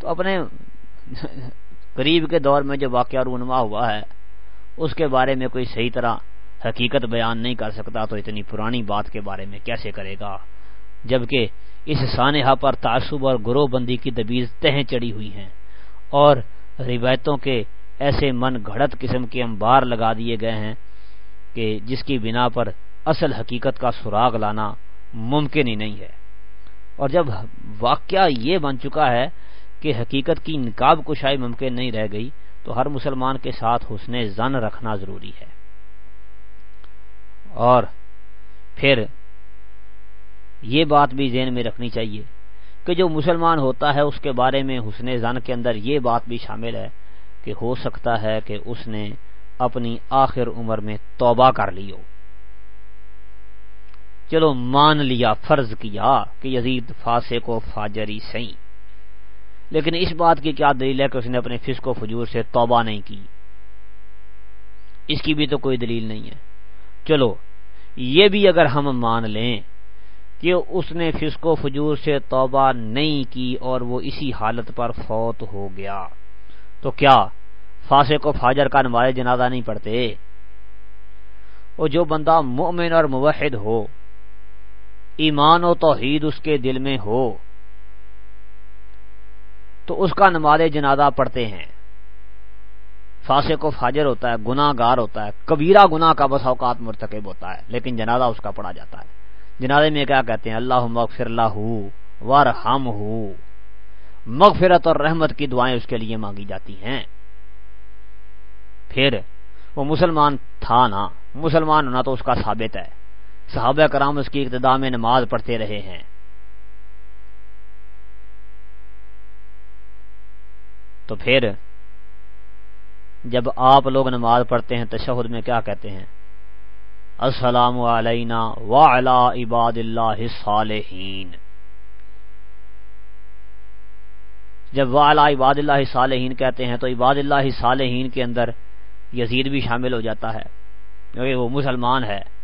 تو اپنے قریب کے دور میں جو واقعہ رونما ہوا ہے، اس کے بارے میں کوئی صحیح طرح حقیقت بیان نہیں کر سکتا تو اتنی پرانی بات کے بارے میں کیسے کرے گا؟ جبکہ اس سانحہ پر تعصب اور گروہ بندی کی دبیز تہیں چڑی ہوئی ہیں اور روایتوں کے ایسے من گھڑت قسم کے انبار لگا دیے گئے ہیں کہ جس کی بنا پر اصل حقیقت کا سراغ لانا ممکن ہی نہیں ہے۔ اور جب واقعہ یہ بن چکا ہے کہ حقیقت کی نکاب کشائی ممکن نہیں رہ گئی، تو ہر مسلمان کے ساتھ حسن زن رکھنا ضروری ہے۔ اور پھر یہ بات بھی ذہن میں رکھنی چاہیے کہ جو مسلمان ہوتا ہے، اس کے بارے میں حسن زن کے اندر یہ بات بھی شامل ہے کہ ہو سکتا ہے کہ اس نے اپنی آخر عمر میں توبہ کر لی ہو۔ چلو مان لیا، فرض کیا کہ یزید فاسے کو فاجری سی لیکن اس بات کی کیا دلیل ہے کہ اس نے اپنے فسق و فجور سے توبہ نہیں کی؟ اس کی بھی تو کوئی دلیل نہیں ہے۔ چلو، یہ بھی اگر ہم مان لیں کہ اس نے فسق و فجور سے توبہ نہیں کی اور وہ اسی حالت پر فوت ہو گیا، تو کیا فاسق کو فاجر کا نمائے جنازہ نہیں پڑتے وہ جو بندہ مومن اور موحد ہو ایمان و توحید اس کے دل میں ہو، تو اس کا نماز جنازہ پڑھتے ہیں۔ فاسق و فاجر ہوتا ہے گناہ گار ہوتا ہے، کبیرہ گناہ کا بس اوقات مرتکب ہوتا ہے، لیکن جنازہ اس کا پڑھا جاتا ہے۔ جنازے میں کیا کہتے ہیں؟ اللہ مغفر اللہ ور ہم مغفرت اور رحمت کی دعائیں اس کے لیے مانگی جاتی ہیں۔ پھر وہ مسلمان تھا نا، مسلمان ہونا تو اس کا ثابت ہے۔ صحابہ کرام اس کی ابتدا میں نماز پڑھتے رہے ہیں۔ تو پھر جب آپ لوگ نماز پڑھتے ہیں تشہد میں کیا کہتے ہیں؟ السلام علینا وعلا عباد اللہ صالحین جب وعلا عباد اللہ صالحین کہتے ہیں تو عباد اللہ صالحین کے اندر یزید بھی شامل ہو جاتا ہے، کیونکہ وہ مسلمان ہے۔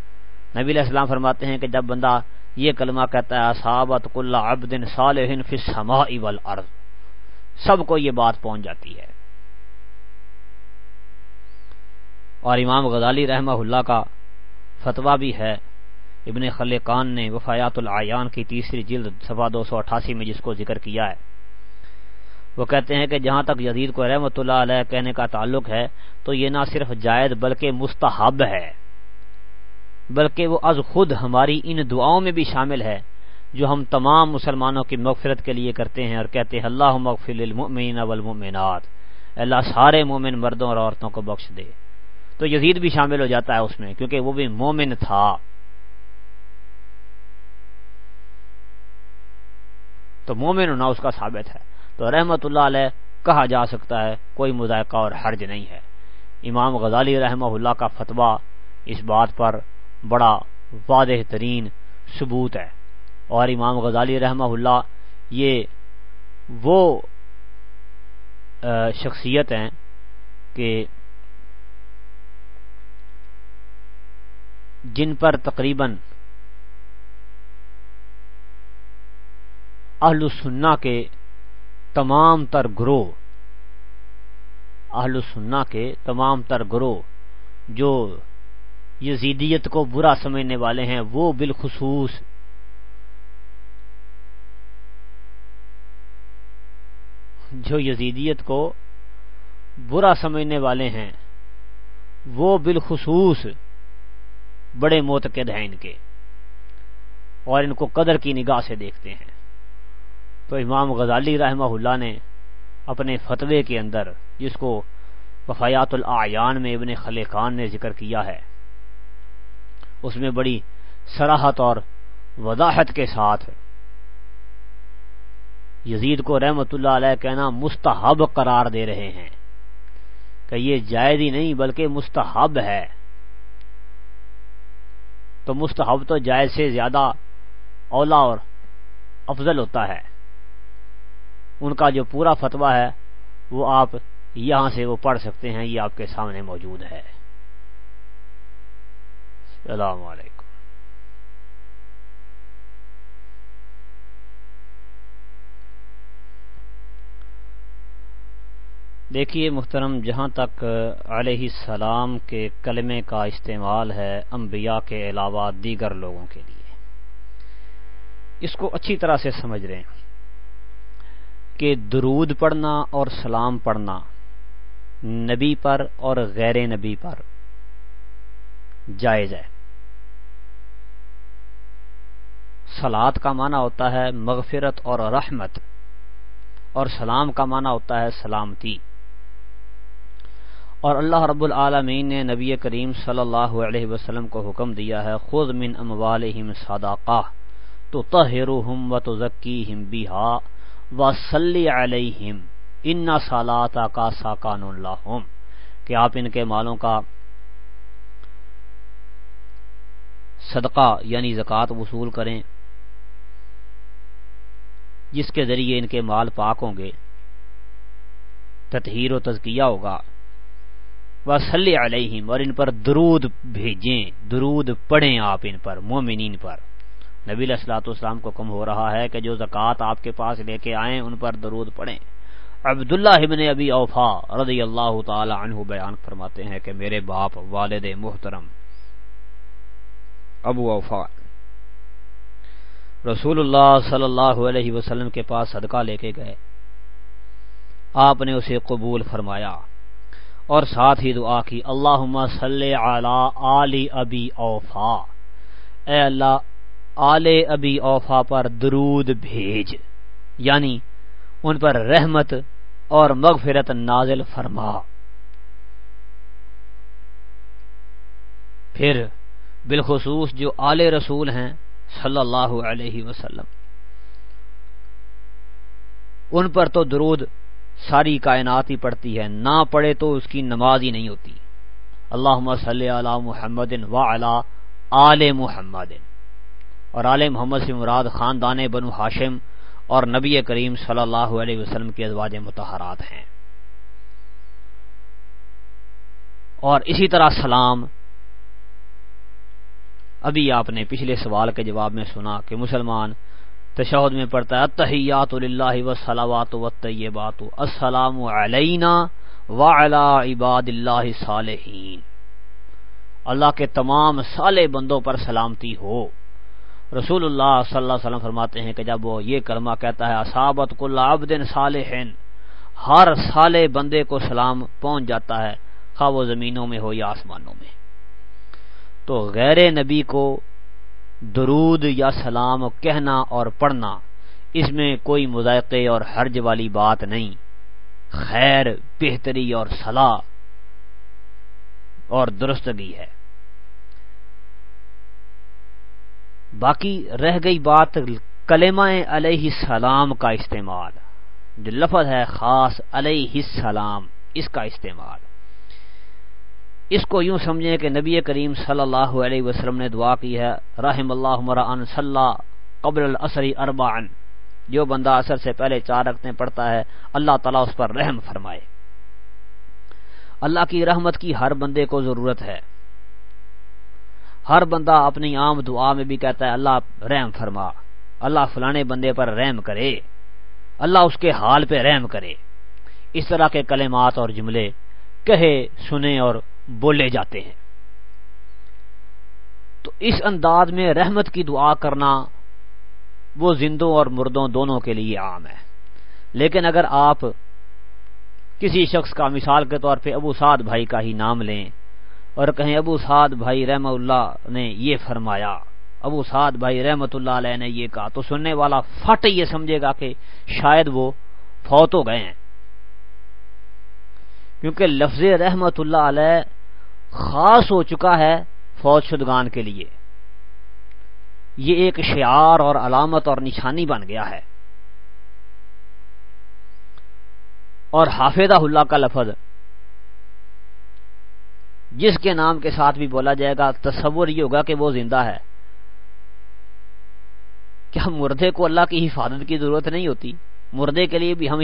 نبی علیہ السلام فرماتے ہیں کہ جب بندہ یہ کلمہ کہتا ہے صحابت کل عبد صالح فی السماء والارض، سب کو یہ بات پہنچ جاتی ہے۔ اور امام غزالی رحمہ اللہ کا فتویٰ بھی ہے، ابن خلقان نے وفایات العیان کی تیسری جلد صفحہ دو سو اٹھاسی میں جس کو ذکر کیا ہے۔ وہ کہتے ہیں کہ جہاں تک یزید کو رحمۃ اللہ علیہ کہنے کا تعلق ہے، تو یہ نہ صرف جائز بلکہ مستحب ہے۔ بلکہ وہ از خود ہماری ان دعاؤں میں بھی شامل ہے، جو ہم تمام مسلمانوں کی مغفرت کے لیے کرتے ہیں اور کہتے ہیں اللہ مغفر المؤمنین والمؤمنات اللہ، سارے مومن مردوں اور عورتوں کو بخش دے۔ تو یزید بھی شامل ہو جاتا ہے اس میں، کیونکہ وہ بھی مومن تھا۔ تو مومن ہونا اس کا ثابت ہے۔ تو رحمت اللہ علیہ کہا جا سکتا ہے، کوئی مذائقہ اور حرج نہیں ہے۔ امام غزالی رحمہ اللہ کا فتویٰ اس بات پر بڑا واضح ترین ثبوت ہے۔ اور امام غزالی رحمہ اللہ یہ وہ شخصیت ہیں کہ جن پر تقریباً اہل سننا کے تمام تر گروہ، اہل سننا کے تمام تر گروہ جو یزیدیت کو برا سمجھنے والے ہیں، وہ بالخصوص جو یزیدیت کو برا سمجھنے والے ہیں، وہ بالخصوص بڑے موتقد ہیں ان کے اور ان کو قدر کی نگاہ سے دیکھتے ہیں۔ تو امام غزالی رحمہ اللہ نے اپنے فتوے کے اندر، جس کو وفایات الاعیان میں ابن خان نے ذکر کیا ہے اس میں بڑی سراحت اور وضاحت کے ساتھ یزید کو رحمت اللہ علیہ کہنا مستحب قرار دے رہے ہیں۔ کہ یہ جائز ہی نہیں بلکہ مستحب ہے۔ تو مستحب تو جائز سے زیادہ اولا اور افضل ہوتا ہے۔ ان کا جو پورا فتویٰ ہے وہ آپ یہاں سے وہ پڑھ سکتے ہیں، یہ آپ کے سامنے موجود ہے۔ السلام علیکم۔ دیکھیے محترم، جہاں تک علیہ السلام کے کلمے کا استعمال ہے انبیاء کے علاوہ دیگر لوگوں کے لیے۔ اس کو اچھی طرح سے سمجھ رہے ہیں کہ درود پڑھنا اور سلام پڑھنا نبی پر اور غیر نبی پر جائز ہے۔ سلاد کا معنی ہوتا ہے مغفرت اور رحمت، اور سلام کا معنی ہوتا ہے سلامتی۔ اور اللہ رب العالمین نے نبی کریم صلی اللہ علیہ وسلم کو حکم دیا ہے خود من اموالہم صداقہ تو تہرہم و تزکیہم بیہا و صلی علیہم ان سالاتا کا ساکان اللہ کہ آپ ان کے مالوں کا صدقہ یعنی زکوٰۃ وصول کریں۔ جس کے ذریعے ان کے مال پاک ہوں گے۔ تطہیر و تزکیہ ہوگا۔ وسلی علیہم اور ان پر درود بھیجیں۔ درود پڑھیں آپ ان پر، مومنین پر۔ نبی السلاۃ والسلام کو کم ہو رہا ہے کہ جو زکوٰۃ آپ کے پاس لے کے آئیں، ان پر درود پڑھیں۔ عبداللہ ابن ابی اوفا رضی اللہ تعالی عنہ بیان فرماتے ہیں کہ میرے باپ والد محترم ابو اوفا رسول اللہ صلی اللہ علیہ وسلم کے پاس صدقہ لے کے گئے۔ آپ نے اسے قبول فرمایا اور ساتھ ہی دعا کی اللہ صلی علی ابی اوفا۔ اے اللہ، آل ابی اوفا پر درود بھیج۔ یعنی ان پر رحمت اور مغفرت نازل فرما۔ پھر بالخصوص جو آل رسول ہیں صلی اللہ علیہ وسلم۔ ان پر تو درود، ساری کائنات ہی پڑتی ہے۔ نہ پڑھے تو اس کی نماز ہی نہیں ہوتی۔ اللہ صلی علی محمد و علی آل محمد۔ اور آل محمد سے مراد خاندان بنو ہاشم اور نبی کریم صلی اللہ علیہ وسلم کے ازواج متحرات ہیں۔ اور اسی طرح سلام ابھی آپ نے پچھلے سوال کے جواب میں سنا کہ مسلمان تشہد میں پڑھتا ہے اتحیات اللہ و صلاوات و طیبات السلام علینا وعلی عباد اللہ صالحین۔ اللہ کے تمام سالے بندوں پر سلامتی ہو۔ رسول اللہ صلی اللہ علیہ وسلم فرماتے ہیں کہ جب وہ یہ کلمہ کہتا ہے، اصابت کل عبد صالح ہر سالے بندے کو سلام پہنچ جاتا ہے، خواہ وہ زمینوں میں ہو یا آسمانوں میں۔ تو غیر نبی کو درود یا سلام کہنا اور پڑھنا اس میں کوئی مذائقے اور حرج والی بات نہیں۔ خیر، بہتری اور صلاح اور درستگی ہے۔ باقی رہ گئی بات کلمہ علیہ السلام کا استعمال، جو لفظ ہے خاص علیہ السلام، اس کا استعمال۔ اس کو یوں سمجھیں کہ نبی کریم صلی اللہ علیہ وسلم نے دعا کی ہے، رحم اللہ مران صلی قبل العصری اربعن جو بندہ اثر سے پہلے چار رکھتے پڑتا ہے، اللہ تعالیٰ اس پر رحم فرمائے۔ اللہ کی رحمت کی ہر بندے کو ضرورت ہے۔ ہر بندہ اپنی عام دعا میں بھی کہتا ہے، اللہ رحم فرما، اللہ فلانے بندے پر رحم کرے، اللہ اس کے حال پہ رحم کرے۔ اس طرح کے کلمات اور جملے کہے، سنے اور بولے جاتے ہیں۔ تو اس انداز میں رحمت کی دعا کرنا وہ زندوں اور مردوں دونوں کے لیے عام ہے۔ لیکن اگر آپ کسی شخص کا مثال کے طور پہ ابو سعد بھائی کا ہی نام لیں اور کہیں ابو سعد بھائی رحم اللہ نے یہ فرمایا، ابو سعد بھائی رحمت اللہ علیہ نے یہ کہا، تو سننے والا فٹ یہ سمجھے گا کہ شاید وہ فوت ہو گئے ہیں۔ کیونکہ لفظ رحمت اللہ علیہ خاص ہو چکا ہے فوج شدگان کے لیے۔ یہ ایک شعار اور علامت اور نشانی بن گیا ہے۔ اور حافظہ اللہ کا لفظ جس کے نام کے ساتھ بھی بولا جائے گا، تصور یہ ہوگا کہ وہ زندہ ہے۔ کیا مردے کو اللہ کی حفاظت کی ضرورت نہیں ہوتی؟ مردے کے لیے بھی ہم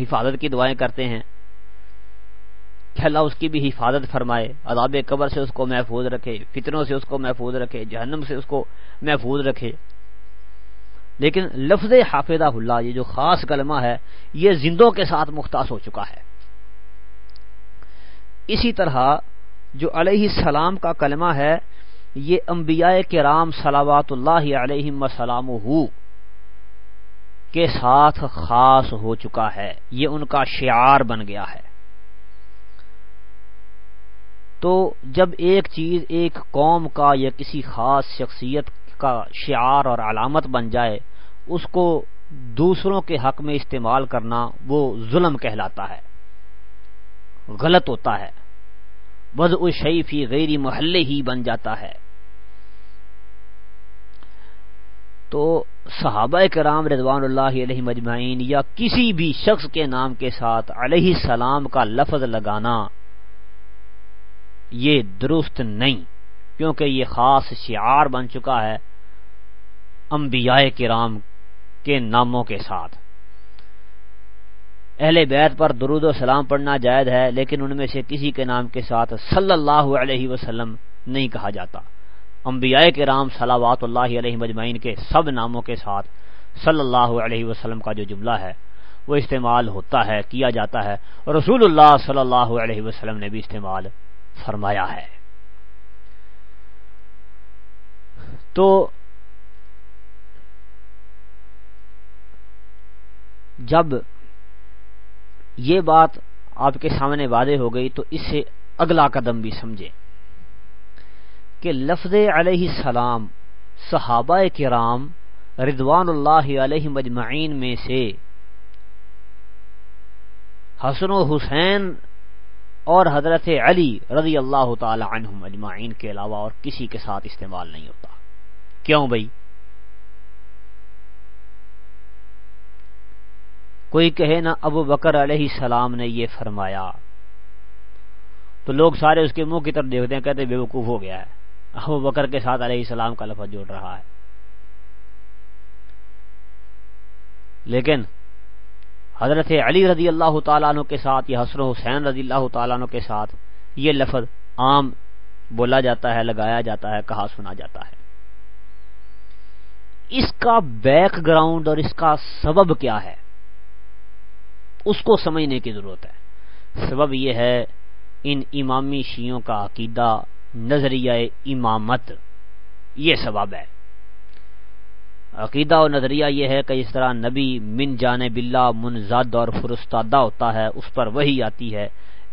حفاظت کی دعائیں کرتے ہیں۔ کہ اللہ اس کی بھی حفاظت فرمائے، عذاب قبر سے اس کو محفوظ رکھے فطروں سے اس کو محفوظ رکھے، جہنم سے اس کو محفوظ رکھے۔ لیکن لفظ حافظہ اللہ، یہ جو خاص کلمہ ہے، یہ زندوں کے ساتھ مختص ہو چکا ہے۔ اسی طرح جو علیہ السلام کا کلمہ ہے، یہ انبیاء کرام صلوات اللہ علیہ وسلام کے ساتھ خاص ہو چکا ہے۔ یہ ان کا شعار بن گیا ہے۔ تو جب ایک چیز، ایک قوم کا یا کسی خاص شخصیت کا شعار اور علامت بن جائے، اس کو دوسروں کے حق میں استعمال کرنا وہ ظلم کہلاتا ہے، غلط ہوتا ہے بد شیفی غیر محلے ہی بن جاتا ہے۔ تو صحابہ کرام رضوان اللہ علیہ مجمعین یا کسی بھی شخص کے نام کے ساتھ علیہ السلام کا لفظ لگانا یہ درست نہیں، کیونکہ یہ خاص شعار بن چکا ہے انبیاء کرام کے ناموں کے ساتھ۔ اہل بیت پر درود و سلام پڑھنا جائز ہے، لیکن ان میں سے کسی کے نام کے ساتھ صلی اللہ علیہ وسلم نہیں کہا جاتا۔ انبیاء کرام صلاوات اللہ علیہ مجمعین کے سب ناموں کے ساتھ صلی اللہ علیہ وسلم کا جو جملہ ہے، وہ استعمال ہوتا ہے، کیا جاتا ہے۔ اور رسول اللہ صلی اللہ علیہ وسلم نے بھی استعمال فرمایا ہے۔ تو جب یہ بات آپ کے سامنے واضح ہو گئی تو اس سے اگلا قدم بھی سمجھے کہ لفظ علیہ السلام صحابہ کرام ردوان اللہ علیہ مجمعین میں سے حسن و حسین اور حضرت علی رضی اللہ تعالی عنہم اجمعین کے علاوہ اور کسی کے ساتھ استعمال نہیں ہوتا۔ کیوں بھائی؟ کوئی کہے نا ابو بکر علیہ السلام نے یہ فرمایا۔ تو لوگ سارے اس کے منہ کی طرف دیکھتے ہیں، کہتے بے وقوف ہو گیا ہے۔ ابو بکر کے ساتھ علیہ السلام کا لفظ جوڑ رہا ہے۔ لیکن حضرت علی رضی اللہ تعالیٰ عنہ کے ساتھ، یا حسن حسین رضی اللہ تعالیٰ عنہ کے ساتھ یہ لفظ عام بولا جاتا ہے، لگایا جاتا ہے، کہا سنا جاتا ہے۔ اس کا بیک گراؤنڈ اور اس کا سبب کیا ہے؟ اس کو سمجھنے کی ضرورت ہے۔ سبب یہ ہے ان امامی شیوں کا عقیدہ، نظریہ امامت، یہ سبب ہے۔ عقیدہ و نظریہ یہ ہے کہ اس طرح نبی من جانے بلا منزد اور فرستادہ ہوتا ہے، اس پر وہی آتی ہے۔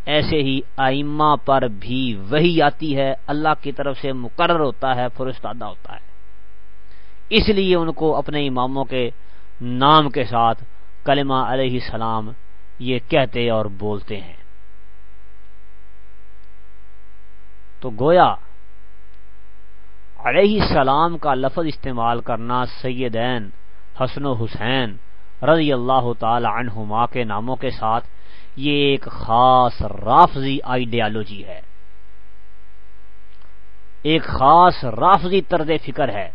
ایسے ہی آئمہ پر بھی وہی آتی ہے، اللہ کی طرف سے مقرر ہوتا ہے، فرستادہ ہوتا ہے۔ اس لیے ان کو اپنے اماموں کے نام کے ساتھ کلمہ علیہ السلام یہ کہتے اور بولتے ہیں۔ تو گویا علیہ السلام کا لفظ استعمال کرنا سیدین حسن و حسین رضی اللہ تعالی عنہما کے ناموں کے ساتھ یہ ایک خاص رافضی آئیڈیالوجی ہے۔ ایک خاص رافضی طرز فکر ہے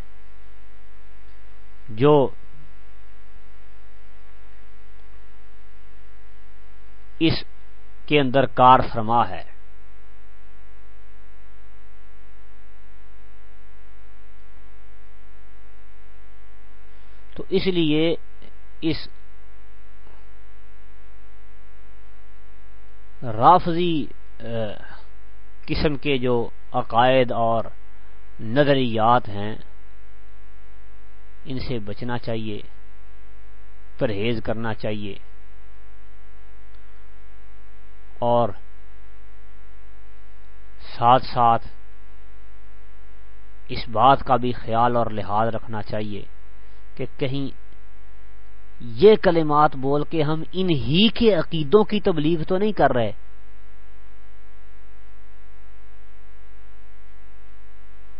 جو اس کے اندر کار فرما ہے۔ تو اس لیے اس رافضی قسم کے جو عقائد اور نظریات ہیں، ان سے بچنا چاہیے، پرہیز کرنا چاہیے۔ اور ساتھ ساتھ اس بات کا بھی خیال اور لحاظ رکھنا چاہیے۔ کہ کہیں یہ کلمات بول کے ہم انہی کے عقیدوں کی تبلیغ تو نہیں کر رہے۔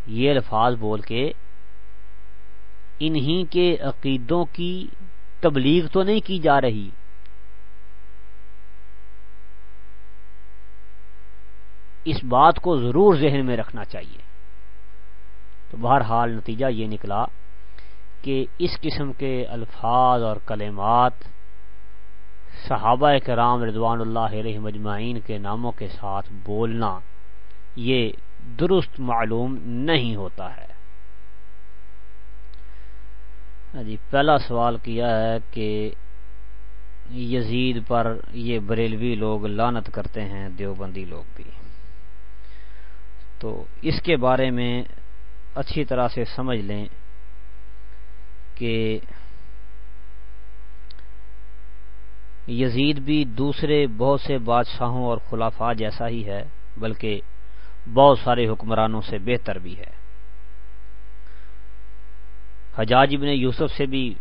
یہ الفاظ بول کے انہی کے عقیدوں کی تبلیغ تو نہیں کی جا رہی۔ اس بات کو ضرور ذہن میں رکھنا چاہیے۔ تو بہرحال نتیجہ یہ نکلا کہ اس قسم کے الفاظ اور کلمات صحابہ کرام رضوان اللہ علیہ مجمعین کے ناموں کے ساتھ بولنا یہ درست معلوم نہیں ہوتا ہے۔ ہاں جی پہلا سوال کیا ہے کہ یزید پر یہ بریلوی لوگ لانت کرتے ہیں، دیوبندی لوگ بھی۔ تو اس کے بارے میں اچھی طرح سے سمجھ لیں۔ کہ یزید بھی دوسرے بہت سے بادشاہوں اور خلافہ جیسا ہی ہے، بلکہ بہت سارے حکمرانوں سے بہتر بھی ہے۔ حجاج ابن یوسف سے بھی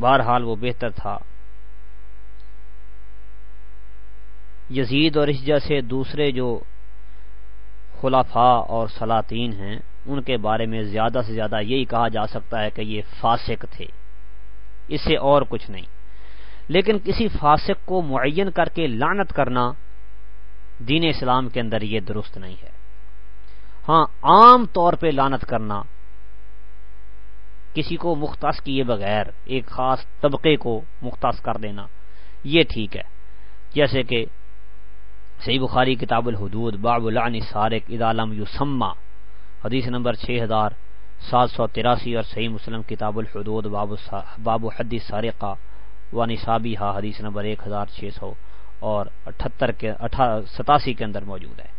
بہرحال وہ بہتر تھا۔ یزید اور اس جیسے دوسرے جو خلافہ اور سلاطین ہیں ان کے بارے میں زیادہ سے زیادہ یہی کہا جا سکتا ہے کہ یہ فاسق تھے۔ اس سے اور کچھ نہیں۔ لیکن کسی فاسق کو معین کر کے لانت کرنا دین اسلام کے اندر یہ درست نہیں ہے۔ ہاں عام طور پہ لانت کرنا کسی کو مختص کیے بغیر، ایک خاص طبقے کو مختص کر دینا، یہ ٹھیک ہے۔ جیسے کہ صحیح بخاری، کتاب الحدود، باب العنی سارق ادالم یوسما حدیث نمبر چھ ہزار سات سو تراسی اور صحیح مسلم کتاب الحدود باب حدی سارقہ و نصابی ہا حدیث نمبر ایک ہزار چھ سو اور اٹھتر کے ستاسی کے اندر موجود ہے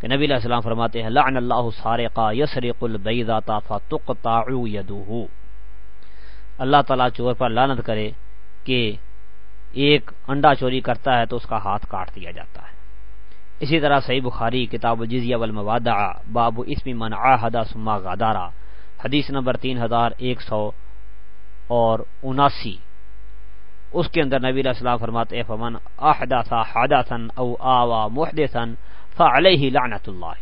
کہ نبی علیہ السلام فرماتے ہیں، لعن اللہ سارقہ یسرق البیضا فتقطع یدوہ اللہ تعالیٰ چور پر لانت کرے کہ ایک انڈا چوری کرتا ہے تو اس کا ہاتھ کاٹ دیا جاتا ہے۔ اسی طرح صحیح بخاری، کتاب الجزیہ والموادع، باب اسم من عاہد ثم غادارا حدیث نمبر تین ہزار ایک سو اور اناسی۔ اس کے اندر نبی علیہ السلام فرماتے ہیں، فمن احدث حدثا او آوا محدثا فعلیہ لعنت اللہ۔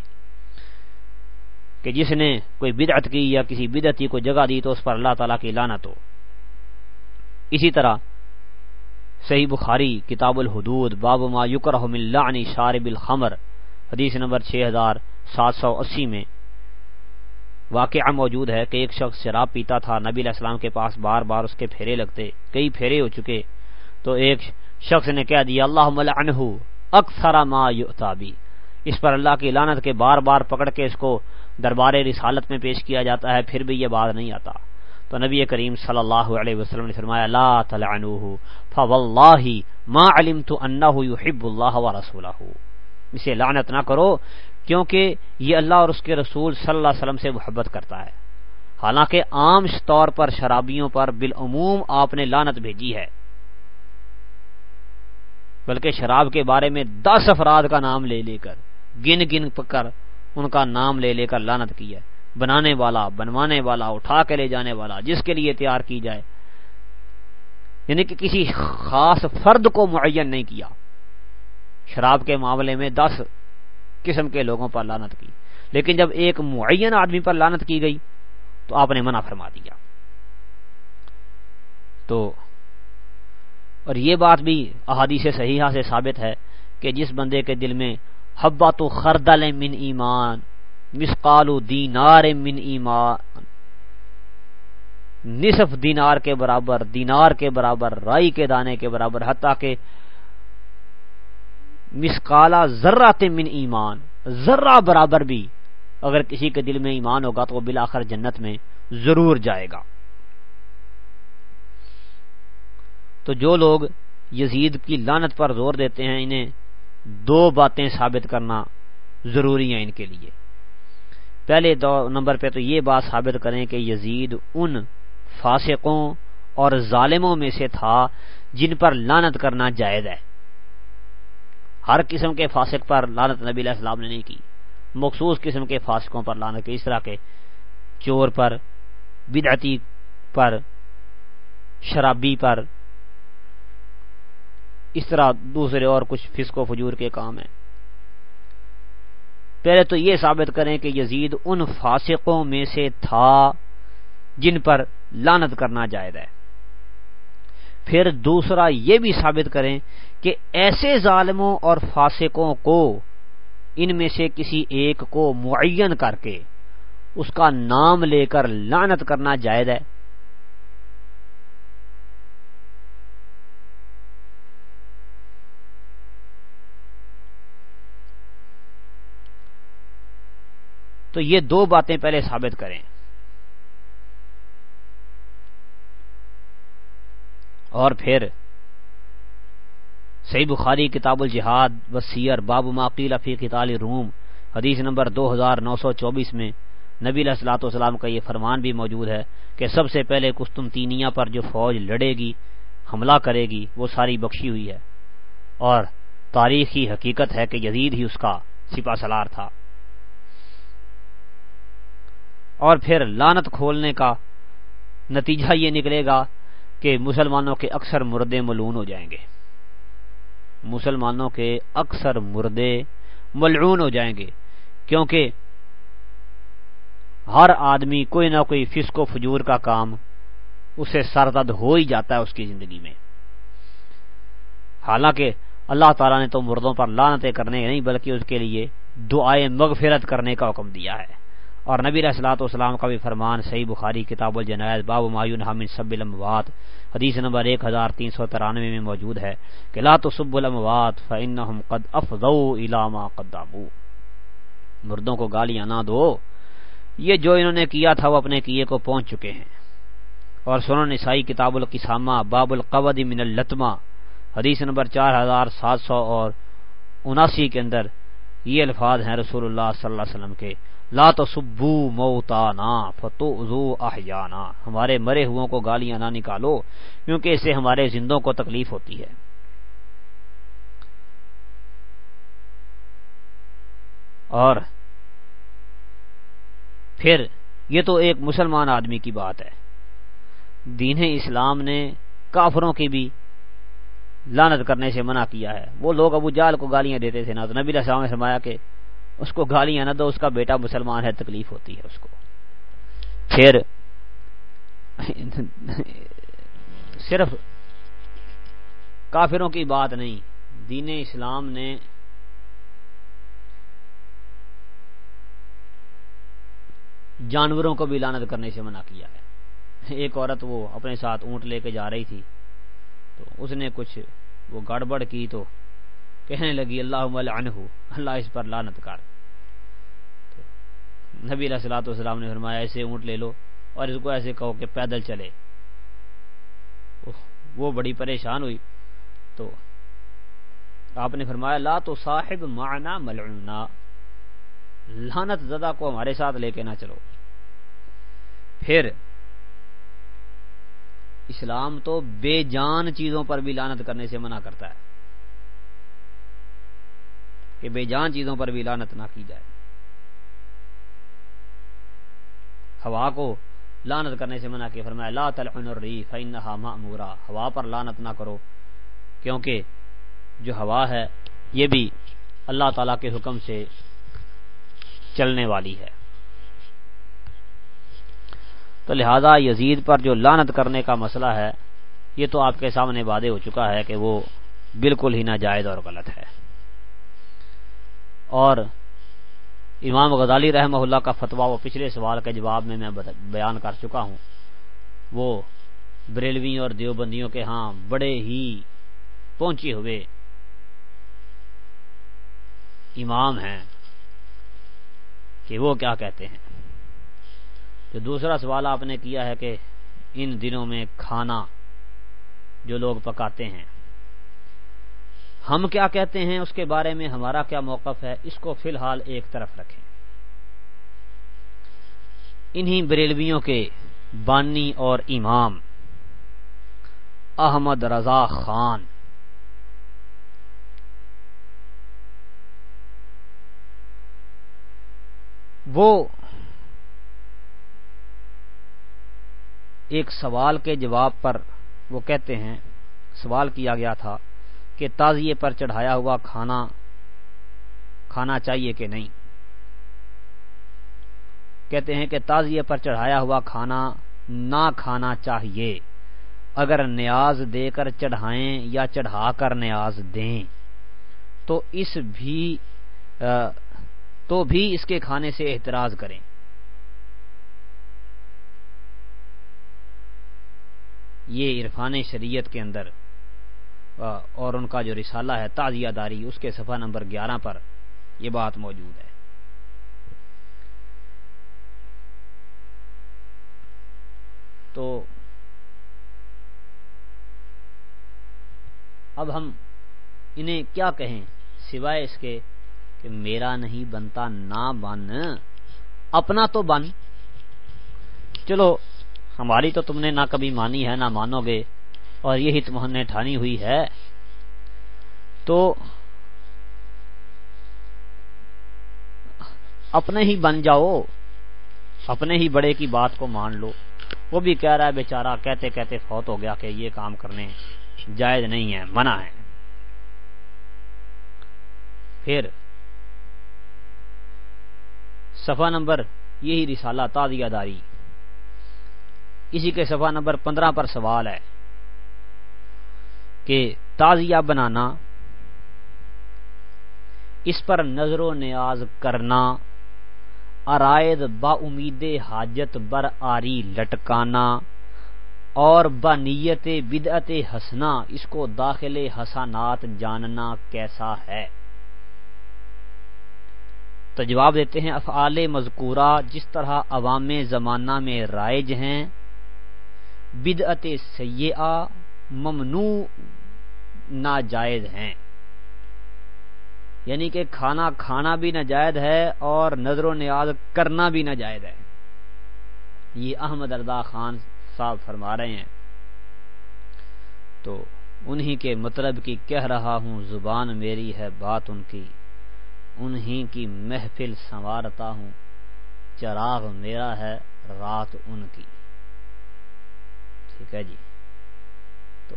کہ جس نے کوئی بدعت کی یا کسی بدعتی کو جگہ دی تو اس پر اللہ تعالیٰ کی لعنت ہو۔ اسی طرح صحیح بخاری، کتاب الحدود، باب ما یکرہ من لعن شارب الخمر، حدیث نمبر 6780 میں۔ واقعہ موجود ہے کہ ایک شخص شراب پیتا تھا، نبی علیہ السلام کے پاس بار بار اس کے پھیرے لگتے، کئی پھیرے ہو چکے۔ تو ایک شخص نے کہہ دیا اللہ ملعنہ اکثر ما یؤتابی اس پر اللہ کی لانت کے بار بار پکڑ کے اس کو دربار رسالت میں پیش کیا جاتا ہے، پھر بھی یہ بات نہیں آتا۔ تو نبی کریم صلی اللہ علیہ وسلم نے فرمایا، لا تلعنوه فوالله ما علمت انه يحب الله ورسوله اسے لعنت نہ کرو، کیونکہ یہ اللہ اور اس کے رسول صلی اللہ علیہ وسلم سے محبت کرتا ہے۔ حالانکہ عام طور پر شرابیوں پر بالعموم آپ نے لانت بھیجی ہے۔ بلکہ شراب کے بارے میں دس افراد کا نام لے لے کر، گن گن کر ان کا نام لے لے کر لانت کی ہے۔ بنانے والا، بنوانے والا، اٹھا کے لے جانے والا، جس کے لیے تیار کی جائے۔ یعنی کہ کسی خاص فرد کو معین نہیں کیا۔ شراب کے معاملے میں دس قسم کے لوگوں پر لانت کی۔ لیکن جب ایک معین آدمی پر لانت کی گئی، تو آپ نے منع فرما دیا۔ تو، اور یہ بات بھی احادیث صحیحہ سے ثابت ہے کہ جس بندے کے دل میں حبا تو خردل من ایمان مسقال دینار من ایمان۔ نصف دینار کے برابر، دینار کے برابر، رائی کے دانے کے برابر، حتیٰ کہ مسکالا ذرہ من ایمان۔ ذرہ برابر بھی اگر کسی کے دل میں ایمان ہوگا تو وہ بلاخر جنت میں ضرور جائے گا۔ تو جو لوگ یزید کی لانت پر زور دیتے ہیں، انہیں دو باتیں ثابت کرنا ضروری ہیں ان کے لیے۔ پہلے دو نمبر پہ تو یہ بات ثابت کریں کہ یزید ان فاسقوں اور ظالموں میں سے تھا جن پر لانت کرنا جائز ہے۔ ہر قسم کے فاسق پر لانت نبی علیہ السلام نے نہیں کی۔ مخصوص قسم کے فاسقوں پر لانت کی، اس طرح کے چور پر، بدعتی پر، شرابی پر، اس طرح دوسرے اور کچھ فسق و فجور کے کام ہیں۔ پہلے تو یہ ثابت کریں کہ یزید ان فاسقوں میں سے تھا جن پر لانت کرنا جائز ہے۔ پھر دوسرا یہ بھی ثابت کریں کہ ایسے ظالموں اور فاسقوں کو ان میں سے کسی ایک کو معین کر کے اس کا نام لے کر لانت کرنا جائز ہے۔ تو یہ دو باتیں پہلے ثابت کریں۔ اور پھر صحیح بخاری، کتاب الجہاد وسیر باب ماقیل فی قتال روم، حدیث نمبر دو ہزار نو سو چوبیس میں نبی علیہ السلاۃ والسلام کا یہ فرمان بھی موجود ہے کہ سب سے پہلے قسطنطینیہ پر جو فوج لڑے گی، حملہ کرے گی، وہ ساری بخشی ہوئی ہے۔ اور تاریخی حقیقت ہے کہ یزید ہی اس کا سپا سلار تھا۔ اور پھر لانت کھولنے کا نتیجہ یہ نکلے گا کہ مسلمانوں کے اکثر مردے ملون ہو جائیں گے۔ مسلمانوں کے اکثر مردے ملعون ہو جائیں گے۔ کیونکہ ہر آدمی کوئی نہ کوئی فسق و فجور کا کام اسے سردد ہو ہی جاتا ہے اس کی زندگی میں۔ حالانکہ اللہ تعالیٰ نے تو مردوں پر لانتیں کرنے نہیں، بلکہ اس کے لیے دعائیں مغفرت کرنے کا حکم دیا ہے۔ اور نبی رسلاۃ والسلام کا بھی فرمان، صحیح بخاری، کتاب الجنائز باب مایون حامد سب الاموات۔ حدیث نمبر ایک ہزار تین سو ترانوے میں موجود ہے کہ لا سب الاموات فانہم قد افضوا الى ما مردوں کو گالیاں نہ دو۔ یہ جو انہوں نے کیا تھا وہ اپنے کیے کو پہنچ چکے ہیں۔ اور سنو نسائی، کتاب القسامہ، باب القود من اللتما حدیث نمبر چار ہزار سات سو اور اناسی کے اندر یہ الفاظ ہیں رسول اللہ صلی اللہ علیہ وسلم کے۔ لا تو موتانا فتو احیانا۔ ہمارے مرے ہو کو گالیاں نہ نکالو، کیونکہ اس سے ہمارے زندوں کو تکلیف ہوتی ہے۔ اور پھر یہ تو ایک مسلمان آدمی کی بات ہے۔ دین اسلام نے کافروں کی بھی لانت کرنے سے منع کیا ہے۔ وہ لوگ ابو جال کو گالیاں دیتے تھے نا تو نبی السلام نے فرمایا کہ اس کو گالیاں نہ دو، اس کا بیٹا مسلمان ہے، تکلیف ہوتی ہے اس کو۔ پھر صرف کافروں کی بات نہیں، دین اسلام نے جانوروں کو بھی لانت کرنے سے منع کیا ہے۔ ایک عورت وہ اپنے ساتھ اونٹ لے کے جا رہی تھی، تو اس نے کچھ وہ گڑبڑ کی تو کہنے لگی، اللہ عنہ، اللہ اس پر لانت کر۔ نبی علیہ السلاۃ والسلام نے فرمایا ایسے اونٹ لے لو اور اس کو ایسے کہو کہ پیدل چلے۔ وہ بڑی پریشان ہوئی۔ تو آپ نے فرمایا، لا تو صاحب معنا ملعونا۔ لانت زدہ کو ہمارے ساتھ لے کے نہ چلو۔ پھر اسلام تو بے جان چیزوں پر بھی لانت کرنے سے منع کرتا ہے۔ کہ بے جان چیزوں پر بھی لانت نہ کی جائے۔ ہوا کو لانت کرنے سے منع کیا، فرمایا، لا تلعن الریح فانها مامورا ہوا پر لانت نہ کرو، کیونکہ جو ہوا ہے، یہ بھی اللہ تعالی کے حکم سے چلنے والی ہے۔ تو لہذا یزید پر جو لانت کرنے کا مسئلہ ہے، یہ تو آپ کے سامنے وعدے ہو چکا ہے کہ وہ بالکل ہی ناجائز اور غلط ہے۔ اور امام غزالی رحمہ اللہ کا فتویٰ وہ پچھلے سوال کے جواب میں میں بیان کر چکا ہوں۔ وہ بریلوی اور دیوبندیوں کے ہاں بڑے ہی پہنچے ہوئے امام ہیں کہ وہ کیا کہتے ہیں۔ جو دوسرا سوال آپ نے کیا ہے کہ ان دنوں میں کھانا جو لوگ پکاتے ہیں ہم کیا کہتے ہیں؟ اس کے بارے میں ہمارا کیا موقف ہے؟ اس کو فی الحال ایک طرف رکھیں۔ انہی بریلویوں کے بانی اور امام احمد رضا خان۔ وہ ایک سوال کے جواب پر وہ کہتے ہیں، سوال کیا گیا تھا۔ کہ تازیے پر چڑھایا ہوا کھانا کھانا چاہیے کہ نہیں۔ کہتے ہیں کہ تازیے پر چڑھایا ہوا کھانا نہ کھانا چاہیے۔ اگر نیاز دے کر چڑھائیں یا چڑھا کر نیاز دیں، تو اس بھی تو بھی اس کے کھانے سے احتراز کریں۔ یہ عرفان شریعت کے اندر اور ان کا جو رسالہ ہے تازیہ داری، اس کے صفحہ نمبر گیارہ پر یہ بات موجود ہے۔ تو اب ہم انہیں کیا کہیں؟ سوائے اس کے کہ میرا نہیں بنتا، نہ بن، اپنا تو بن۔ چلو، ہماری تو تم نے نہ کبھی مانی ہے، نہ مانو گے۔ اور یہی تم نے ٹھانی ہوئی ہے۔ تو اپنے ہی بن جاؤ، اپنے ہی بڑے کی بات کو مان لو۔ وہ بھی کہہ رہا ہے، بیچارہ کہتے کہتے فوت ہو گیا کہ یہ کام کرنے جائز نہیں ہے، منع ہے۔ پھر صفحہ نمبر، یہی رسالہ تازیہ داری۔ اسی کے صفحہ نمبر پندرہ پر سوال ہے۔ کہ تازیہ بنانا، اس پر نظر و نیاز کرنا ارائد با امید حاجت بر آری لٹکانا، اور نیت بدعت ہسنا اس کو داخل حسانات جاننا کیسا ہے؟ تو جواب دیتے ہیں، افعال مذکورہ جس طرح عوام زمانہ میں رائج ہیں، بدعت سیاح ممنوع ناجائز ہیں۔ یعنی کہ کھانا کھانا بھی ناجائز ہے اور نظر و نیاز کرنا بھی ناجائز ہے۔ یہ احمد اردا خان صاحب فرما رہے ہیں۔ تو انہی کے مطلب کی کہہ رہا ہوں، زبان میری ہے بات ان کی۔ انہی کی محفل سنوارتا ہوں۔ چراغ میرا ہے رات ان کی۔ ٹھیک ہے جی تو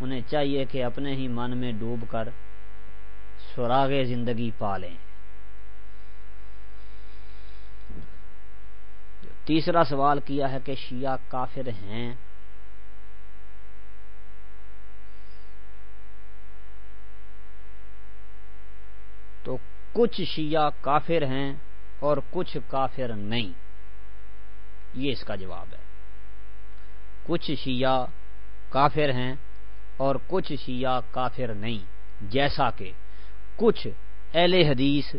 انہیں چاہیے کہ اپنے ہی من میں ڈوب کر سراغ زندگی پالیں تیسرا سوال کیا ہے کہ شیعہ کافر ہیں؟ تو کچھ شیعہ کافر ہیں اور کچھ کافر نہیں۔ یہ اس کا جواب ہے۔ کچھ شیعہ کافر ہیں اور کچھ شیعہ کافر نہیں، جیسا کہ کچھ اہل حدیث،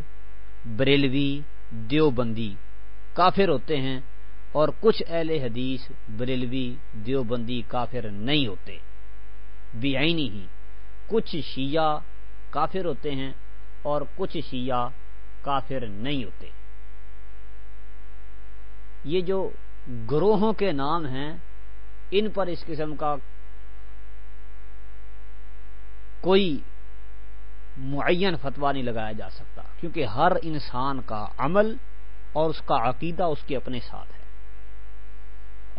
بریلوی، دیوبندی کافر ہوتے ہیں اور کچھ اہل حدیث، بریلوی، دیوبندی کافر نہیں ہوتے۔ بے ہی کچھ شیعہ کافر ہوتے ہیں اور کچھ شیعہ کافر نہیں ہوتے۔ یہ جو گروہوں کے نام ہیں، ان پر اس قسم کا کوئی معین فتوا نہیں لگایا جا سکتا، کیونکہ ہر انسان کا عمل اور اس کا عقیدہ اس کے اپنے ساتھ ہے۔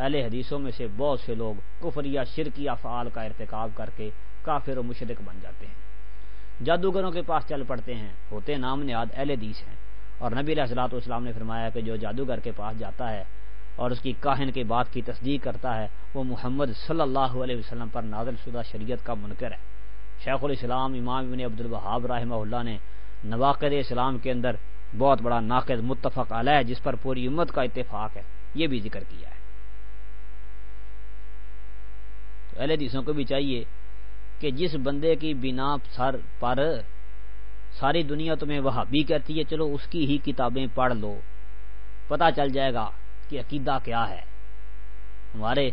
اہل حدیثوں میں سے بہت سے لوگ کفر یا شرکی افعال کا ارتکاب کر کے کافر و مشرق بن جاتے ہیں۔ جادوگروں کے پاس چل پڑتے ہیں، ہوتے نام نیاد اہل حدیث ہیں۔ اور نبی علیہ السلاط اسلام نے فرمایا کہ جو جادوگر کے پاس جاتا ہے اور اس کی کاہن کے بات کی تصدیق کرتا ہے، وہ محمد صلی اللہ علیہ وسلم پر نازل شدہ شریعت کا منکر ہے۔ شیخ الاسلام امام ابن عبد الوہاب رحمہ اللہ نے نواقد اسلام کے اندر بہت بڑا ناقد متفق علیہ جس پر پوری امت کا اتفاق ہے۔ یہ بھی ذکر کیا ہے۔ تو اہل حدیثوں کو بھی چاہیے کہ جس بندے کی بنا سر پر ساری دنیا تمہیں وہابی کہتی ہے، چلو اس کی ہی کتابیں پڑھ لو۔ پتا چل جائے گا کہ عقیدہ کیا ہے۔ ہمارے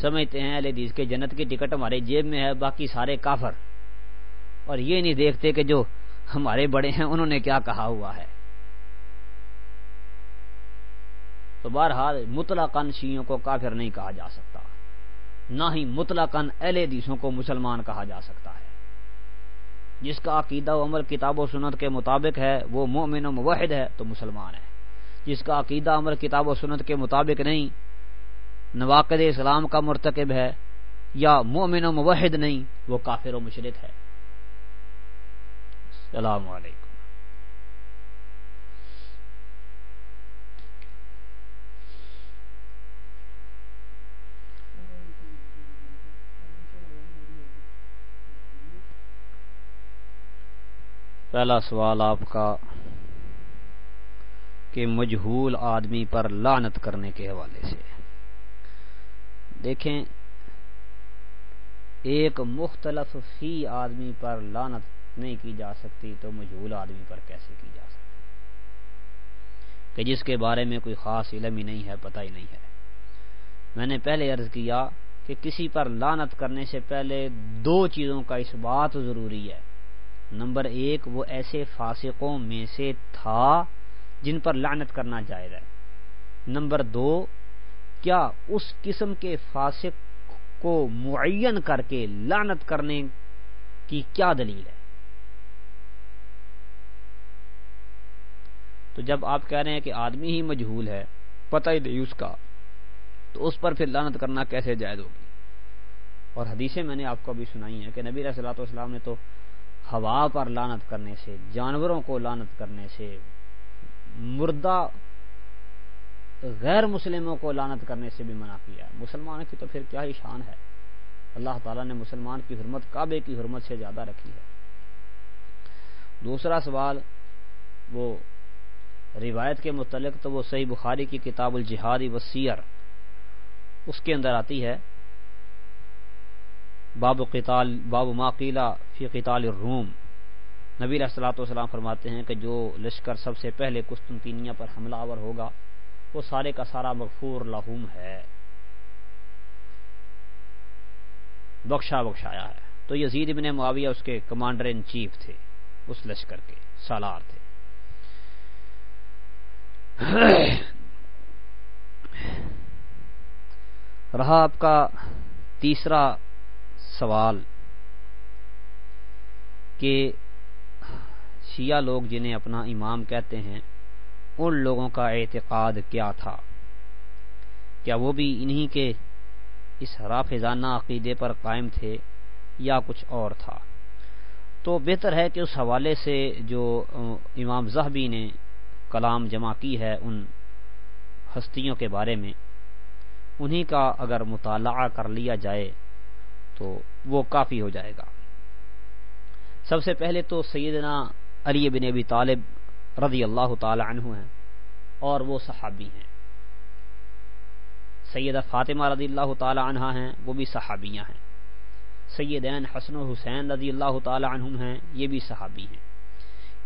سمجھتے ہیں اہل حدیث کے جنت کی ٹکٹ ہمارے جیب میں ہے، باقی سارے کافر۔ اور یہ نہیں دیکھتے کہ جو ہمارے بڑے ہیں، انہوں نے کیا کہا ہوا ہے۔ تو بہرحال مطلقاً شیوں کو کافر نہیں کہا جا سکتا۔ نہ ہی مطلقاً اہل حدیثوں کو مسلمان کہا جا سکتا ہے۔ جس کا عقیدہ و عمل کتاب و سنت کے مطابق ہے، وہ مومن و موحد ہے تو مسلمان ہے۔ جس کا عقیدہ، عمل کتاب و سنت کے مطابق نہیں، نواقد اسلام کا مرتکب ہے یا مومن و موحد نہیں، وہ کافر و مشرق ہے۔ السلام علیکم۔ پہلا سوال آپ کا کہ مجہول آدمی پر لانت کرنے کے حوالے سے۔ دیکھیں، ایک مختلف فی آدمی پر لانت نہیں کی جا سکتی، تو مجہول آدمی پر کیسے کی جا سکتی؟ کہ جس کے بارے میں کوئی خاص علم ہی نہیں ہے، پتہ ہی نہیں ہے۔ میں نے پہلے عرض کیا کہ کسی پر لانت کرنے سے پہلے دو چیزوں کا اس بات ضروری ہے۔ نمبر ایک، وہ ایسے فاسقوں میں سے تھا جن پر لعنت کرنا جائز ہے۔ نمبر دو، کیا اس قسم کے فاسق کو معین کر کے لعنت کرنے کی کیا دلیل ہے؟ تو جب آپ کہہ رہے ہیں کہ آدمی ہی مجہول ہے، پتہ ہی نہیں اس کا، تو اس پر پھر لانت کرنا کیسے جائز ہوگی؟ اور حدیثیں میں نے آپ کو ابھی سنائی ہیں کہ نبی رسول والسلام نے تو ہوا پر لانت کرنے سے، جانوروں کو لانت کرنے سے، مردہ غیر مسلموں کو لانت کرنے سے بھی منع کیا ہے۔ مسلمان کی تو پھر کیا ہی شان ہے؟ اللہ تعالیٰ نے مسلمان کی حرمت کعبے کی حرمت سے زیادہ رکھی ہے۔ دوسرا سوال وہ روایت کے متعلق تو وہ صحیح بخاری کی کتاب الجہادی وسیر اس کے اندر آتی ہے۔ باب قتال، باب ماقیلا فی قتال الروم۔ نبی علیہ السلاۃ والسلام فرماتے ہیں کہ جو لشکر سب سے پہلے قسطنطینیہ پر حملہ آور ہوگا، وہ سارے کا سارا مغفور لہوم ہے۔ بخشا بخشایا ہے۔ تو یزید ابن معاویہ اس کے کمانڈر ان چیف تھے، اس لشکر کے، سالار تھے۔ رہا آپ کا تیسرا سوال کہ شیعہ لوگ جنہیں اپنا امام کہتے ہیں، ان لوگوں کا اعتقاد کیا تھا؟ کیا وہ بھی انہی کے اس رافضانہ عقیدے پر قائم تھے یا کچھ اور تھا؟ تو بہتر ہے کہ اس حوالے سے جو امام زہبی نے کلام جمع کی ہے ان ہستیوں کے بارے میں، انہی کا اگر مطالعہ کر لیا جائے تو وہ کافی ہو جائے گا۔ سب سے پہلے تو سیدنا علی بن ابی طالب رضی اللہ تعالی عنہ ہیں اور وہ صحابی ہیں۔ سیدہ فاطمہ رضی اللہ تعالی عنہ ہیں، وہ بھی صحابیاں ہیں۔ سیدین حسن و حسین رضی اللہ تعالی عنہ ہیں، یہ بھی صحابی ہیں۔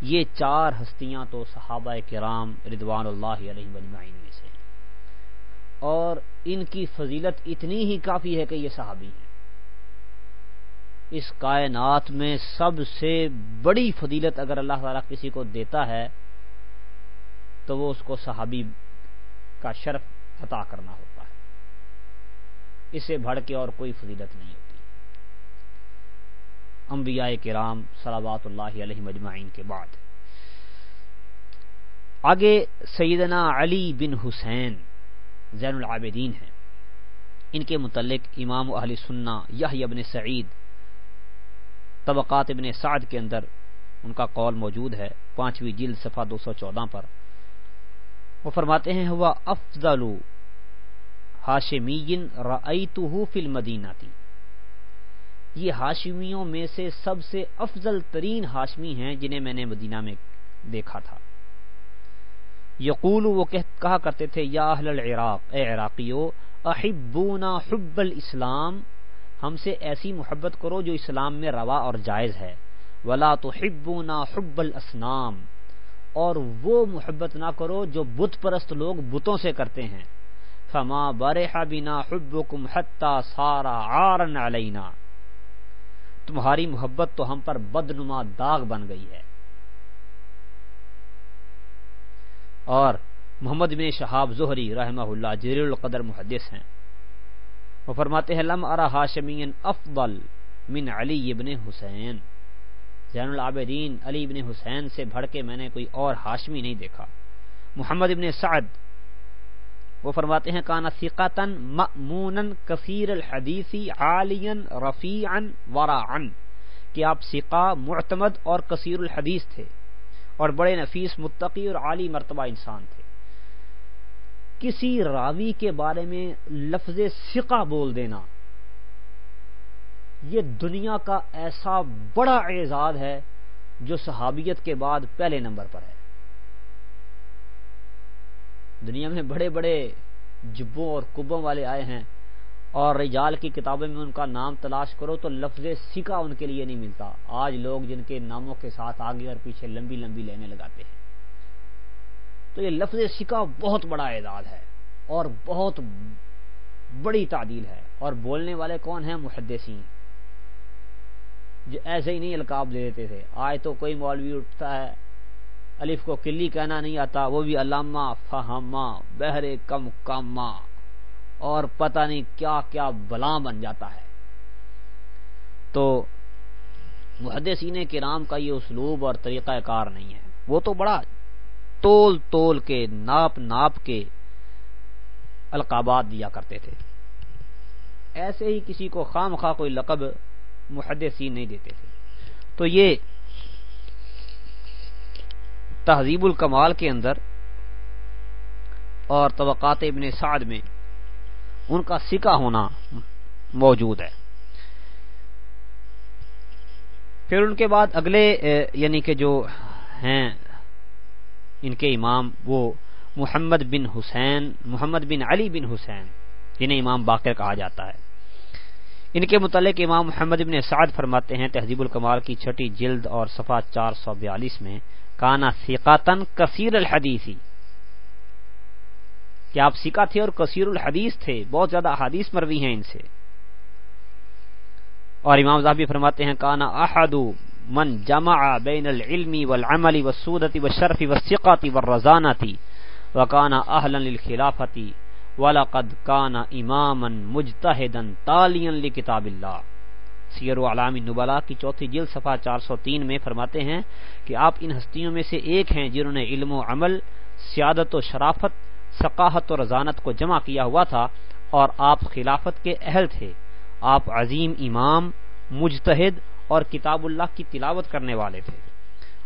یہ چار ہستیاں تو صحابہ کرام رضوان اللہ علیہ مجمعین میں سے ہیں۔ اور ان کی فضیلت اتنی ہی کافی ہے کہ یہ صحابی ہیں۔ اس کائنات میں سب سے بڑی فضیلت اگر اللہ تعالیٰ کسی کو دیتا ہے تو وہ اس کو صحابی کا شرف عطا کرنا ہوتا ہے۔ اس سے بڑھ کے اور کوئی فضیلت نہیں ہوتی۔ انبیاء کرام صلوات اللہ علیہ مجمعین کے بعد۔ آگے سیدنا علی بن حسین زین العابدین ہیں۔ ان کے متعلق امام اہل سننا یہ ابن سعید طبقات ابن سعد کے اندر ان کا قول موجود ہے۔ پانچویں جلد صفحہ دو سو چودہ پر۔ وہ فرماتے ہیں، ہوا افضل ہاشمین رأیتہ فی المدینہ تھی یہ ہاشمیوں میں سے سب سے افضل ترین ہاشمی ہیں جنہیں میں نے مدینہ میں دیکھا تھا۔ یقول وہ کہا کرتے تھے، یا اہل العراق، اے عراقیو، احبونا حب الاسلام، ہم سے ایسی محبت کرو جو اسلام میں روا اور جائز ہے۔ ولا تو حبونا حب الاسنام، اور وہ محبت نہ کرو جو بت پرست لوگ بتوں سے کرتے ہیں۔ فما برحا بنا حبکم حتی سارا عارن علینا۔ تمہاری محبت تو ہم پر بدنما داغ بن گئی ہے۔ اور محمد بن شہاب زہری رحمہ اللہ جیر القدر محدث ہیں۔ وہ فرماتے ہیں، لم ارا ہاشمین افضل من علی ابن حسین۔ زین العابدین علی ابن حسین سے بڑھ کے میں نے کوئی اور ہاشمی نہیں دیکھا۔ محمد ابن سعد وہ فرماتے ہیں، کانا ثقتن مأمونا کثیر الحدیثی عالین رفیعا ورعا کہ آپ ثقہ، معتمد اور کثیر الحدیث تھے اور بڑے نفیس، متقی اور عالی مرتبہ انسان تھے۔ کسی راوی کے بارے میں لفظ سکا بول دینا، یہ دنیا کا ایسا بڑا اعزاز ہے جو صحابیت کے بعد پہلے نمبر پر ہے۔ دنیا میں بڑے بڑے جبوں اور کبوں والے آئے ہیں اور رجال کی کتابیں میں ان کا نام تلاش کرو تو لفظ سکا ان کے لیے نہیں ملتا۔ آج لوگ جن کے ناموں کے ساتھ آگے اور پیچھے لمبی لمبی لینے لگاتے ہیں۔ تو یہ لفظ سکا بہت بڑا اعداد ہے اور بہت بڑی تعدیل ہے۔ اور بولنے والے کون ہیں؟ محدثین۔ جو ایسے ہی نہیں القاب دے دیتے تھے۔ آج تو کوئی مولوی اٹھتا ہے الف کو کلی کہنا نہیں آتا، وہ بھی علامہ فہما بہرے کم کاما اور پتہ نہیں کیا کیا بلا بن جاتا ہے۔ تو محدثین کرام کا یہ اسلوب اور طریقہ کار نہیں ہے۔ وہ تو بڑا تول تول کے، ناپ ناپ کے القابات دیا کرتے تھے۔ ایسے ہی کسی کو خام خواہ کوئی لقب محدثین نہیں دیتے تھے۔ تو یہ تہذیب الکمال کے اندر اور طبقات ابن سعد میں ان کا سکا ہونا موجود ہے۔ پھر ان کے بعد اگلے یعنی کہ جو ہیں، ان کے امام، وہ محمد بن حسین، محمد بن علی بن حسین، جنہیں امام باقر کہا جاتا ہے۔ ان کے متعلق امام محمد بن سعد فرماتے ہیں، تہذیب الکمال کی چھٹی جلد اور صفحہ چار سو بیالیس میں کانا سکاتن کثیر الحدیثی کہ آپ سکا تھے اور کثیر الحدیث تھے، بہت زیادہ حدیث مروی ہیں ان سے. اور امام صاحب فرماتے ہیں، کانا احد من جمع بین العلم والعمل والسودت والشرف والثقات والرزانت وکانا اہلا للخلافتی وَلَقَدْ كَانَ إِمَامًا مُجْتَهِدًا تَالِيًا لِكِتَابِ اللَّهِ سیر و علام نبلا کی چوتھی جلد صفحہ چار سو تین میں فرماتے ہیں کہ آپ ان ہستیوں میں سے ایک ہیں جنہوں نے علم و عمل، سیادت و شرافت، ثقافت و رضانت کو جمع کیا ہوا تھا اور آپ خلافت کے اہل تھے۔ آپ عظیم امام، مجتہد اور کتاب اللہ کی تلاوت کرنے والے تھے۔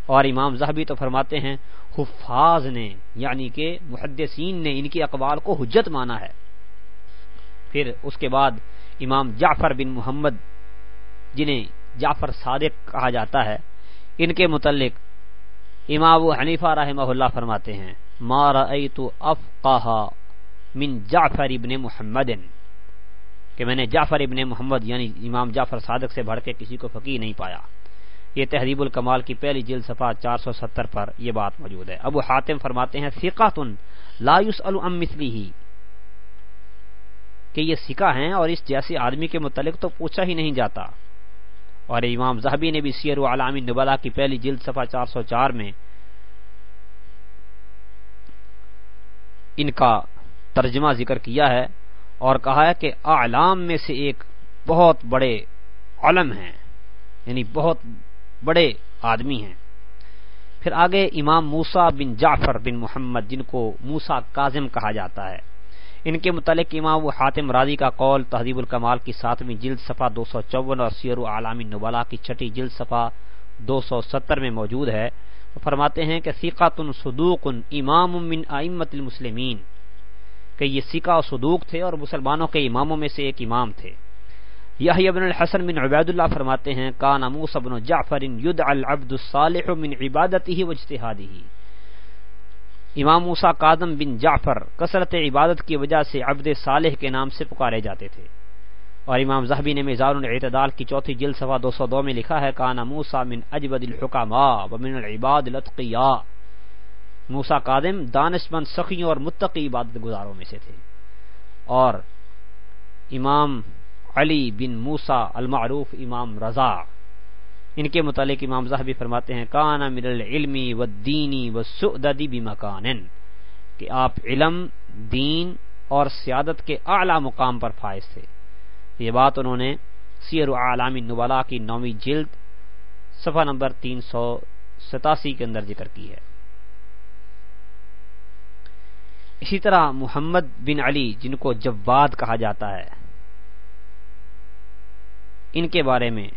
اور امام زہبی تو فرماتے ہیں، حفاظ نے یعنی کہ محدثین نے ان کی اقوال کو حجت مانا ہے۔ پھر اس کے بعد امام جعفر بن محمد جنہیں جعفر صادق کہا جاتا ہے، ان کے متعلق امام حنیفہ رحمہ اللہ فرماتے ہیں مارا افقہ من جعفر ابن محمد. کہ میں نے جعفر ابن محمد یعنی امام جعفر صادق سے بڑھ کے کسی کو فقی نہیں پایا۔ یہ تہذیب الکمال کی پہلی جلد صفحہ چار سو ستر پر یہ بات موجود ہے۔ ابو حاتم فرماتے ہیں سکاتن لا ام مثلی ہی کہ یہ سکا ہیں اور اس جیسے آدمی کے متعلق تو پوچھا ہی نہیں جاتا۔ اور امام زہبی نے بھی سیر و علامی نبلا کی پہلی جلد صفحہ چار سو چار میں ان کا ترجمہ ذکر کیا ہے اور کہا ہے کہ اعلام میں سے ایک بہت بڑے علم ہیں یعنی بہت بڑے آدمی ہیں۔ پھر آگے امام موسا بن جعفر بن محمد جن کو موسا کاظم کہا جاتا ہے۔ ان کے متعلق امام و حاتم راضی کا قول تہذیب الکمال کی ساتویں جلد صفحہ دو سو چون اور سیر عالمی نبلا کی چھٹی جلد صفحہ دو سو ستر میں موجود ہے۔ فرماتے ہیں کہ سیقات صدوق امام من ائمت المسلمین، کہ یہ سکا و صدوق تھے اور مسلمانوں کے اماموں میں سے ایک امام تھے۔ یہ ابن الحسن بن عبید اللہ فرماتے ہیں، کان اموس ابن جعفر ید العبد الصالح من عبادت ہی امام موسا کادم بن جعفر کثرت عبادت کی وجہ سے عبد صالح کے نام سے پکارے جاتے تھے۔ اور امام زہبی نے میزان الاعتدال کی چوتھی جل صفحہ دو سو دو میں لکھا ہے، کانا موسا من اجبد الحکامہ ومن العباد الاتقیاء موسا قادم دانش مند سخیوں اور متقی عبادت گزاروں میں سے تھے۔ اور امام علی بن موسا المعروف امام رضا ان کے متعلق امام زہبی فرماتے ہیں کانا من العلمی و دینی و سعددی بمکان کہ آپ علم، دین اور سیادت کے اعلی مقام پر فائز تھے۔ یہ بات انہوں نے سیر عالمی نوالا کی نویں جلد، صفحہ نمبر تین سو ستاسی کے اندر ذکر کی ہے۔ اسی طرح محمد بن علی، جن کو جواد کہا جاتا ہے، ان کے بارے میں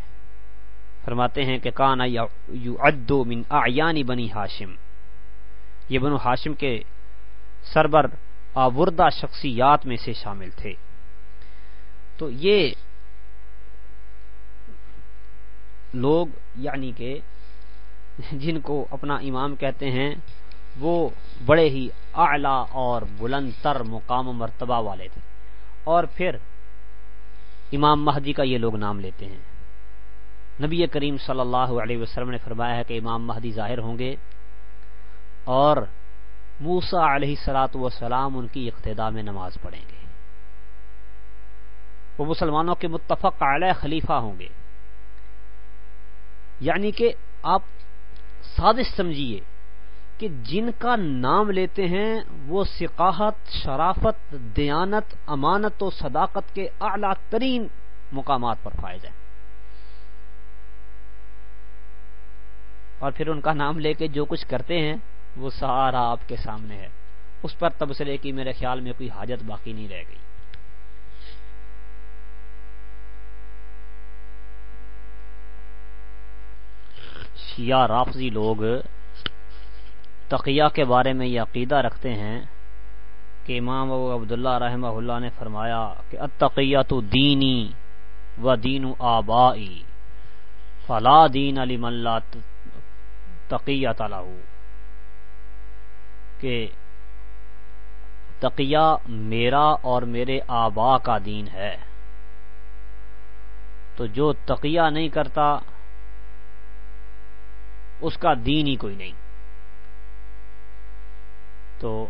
فرماتے ہیں کہ کانا یو من آیانی بنی ہاشم۔ یہ بنو ہاشم کے سربر آوردہ شخصیات میں سے شامل تھے۔ تو یہ لوگ یعنی کہ جن کو اپنا امام کہتے ہیں، وہ بڑے ہی اعلی اور بلند تر مقام و مرتبہ والے تھے۔ اور پھر امام مہدی کا یہ لوگ نام لیتے ہیں۔ نبی کریم صلی اللہ علیہ وسلم نے فرمایا ہے کہ امام مہدی ظاہر ہوں گے اور موسا علیہ سلاۃ وسلام ان کی اقتدا میں نماز پڑھیں گے۔ وہ مسلمانوں کے متفق علیہ خلیفہ ہوں گے۔ یعنی کہ آپ سازش سمجھیے کہ جن کا نام لیتے ہیں وہ سقاحت، شرافت، دیانت، امانت و صداقت کے اعلی ترین مقامات پر فائز ہیں۔ اور پھر ان کا نام لے کے جو کچھ کرتے ہیں، وہ سارا آپ کے سامنے ہے۔ اس پر تبصرے کی میرے خیال میں کوئی حاجت باقی نہیں رہ گئی۔ شیعہ رافضی لوگ تقیہ کے بارے میں یہ عقیدہ رکھتے ہیں کہ امام ابو عبداللہ رحمہ اللہ نے فرمایا کہ اتقیہ تو دینی و دین آبائی، فلا دین علی ملا تقیت الح کہ تقیہ میرا اور میرے آبا کا دین ہے۔ تو جو تقیہ نہیں کرتا، اس کا دین ہی کوئی نہیں۔ تو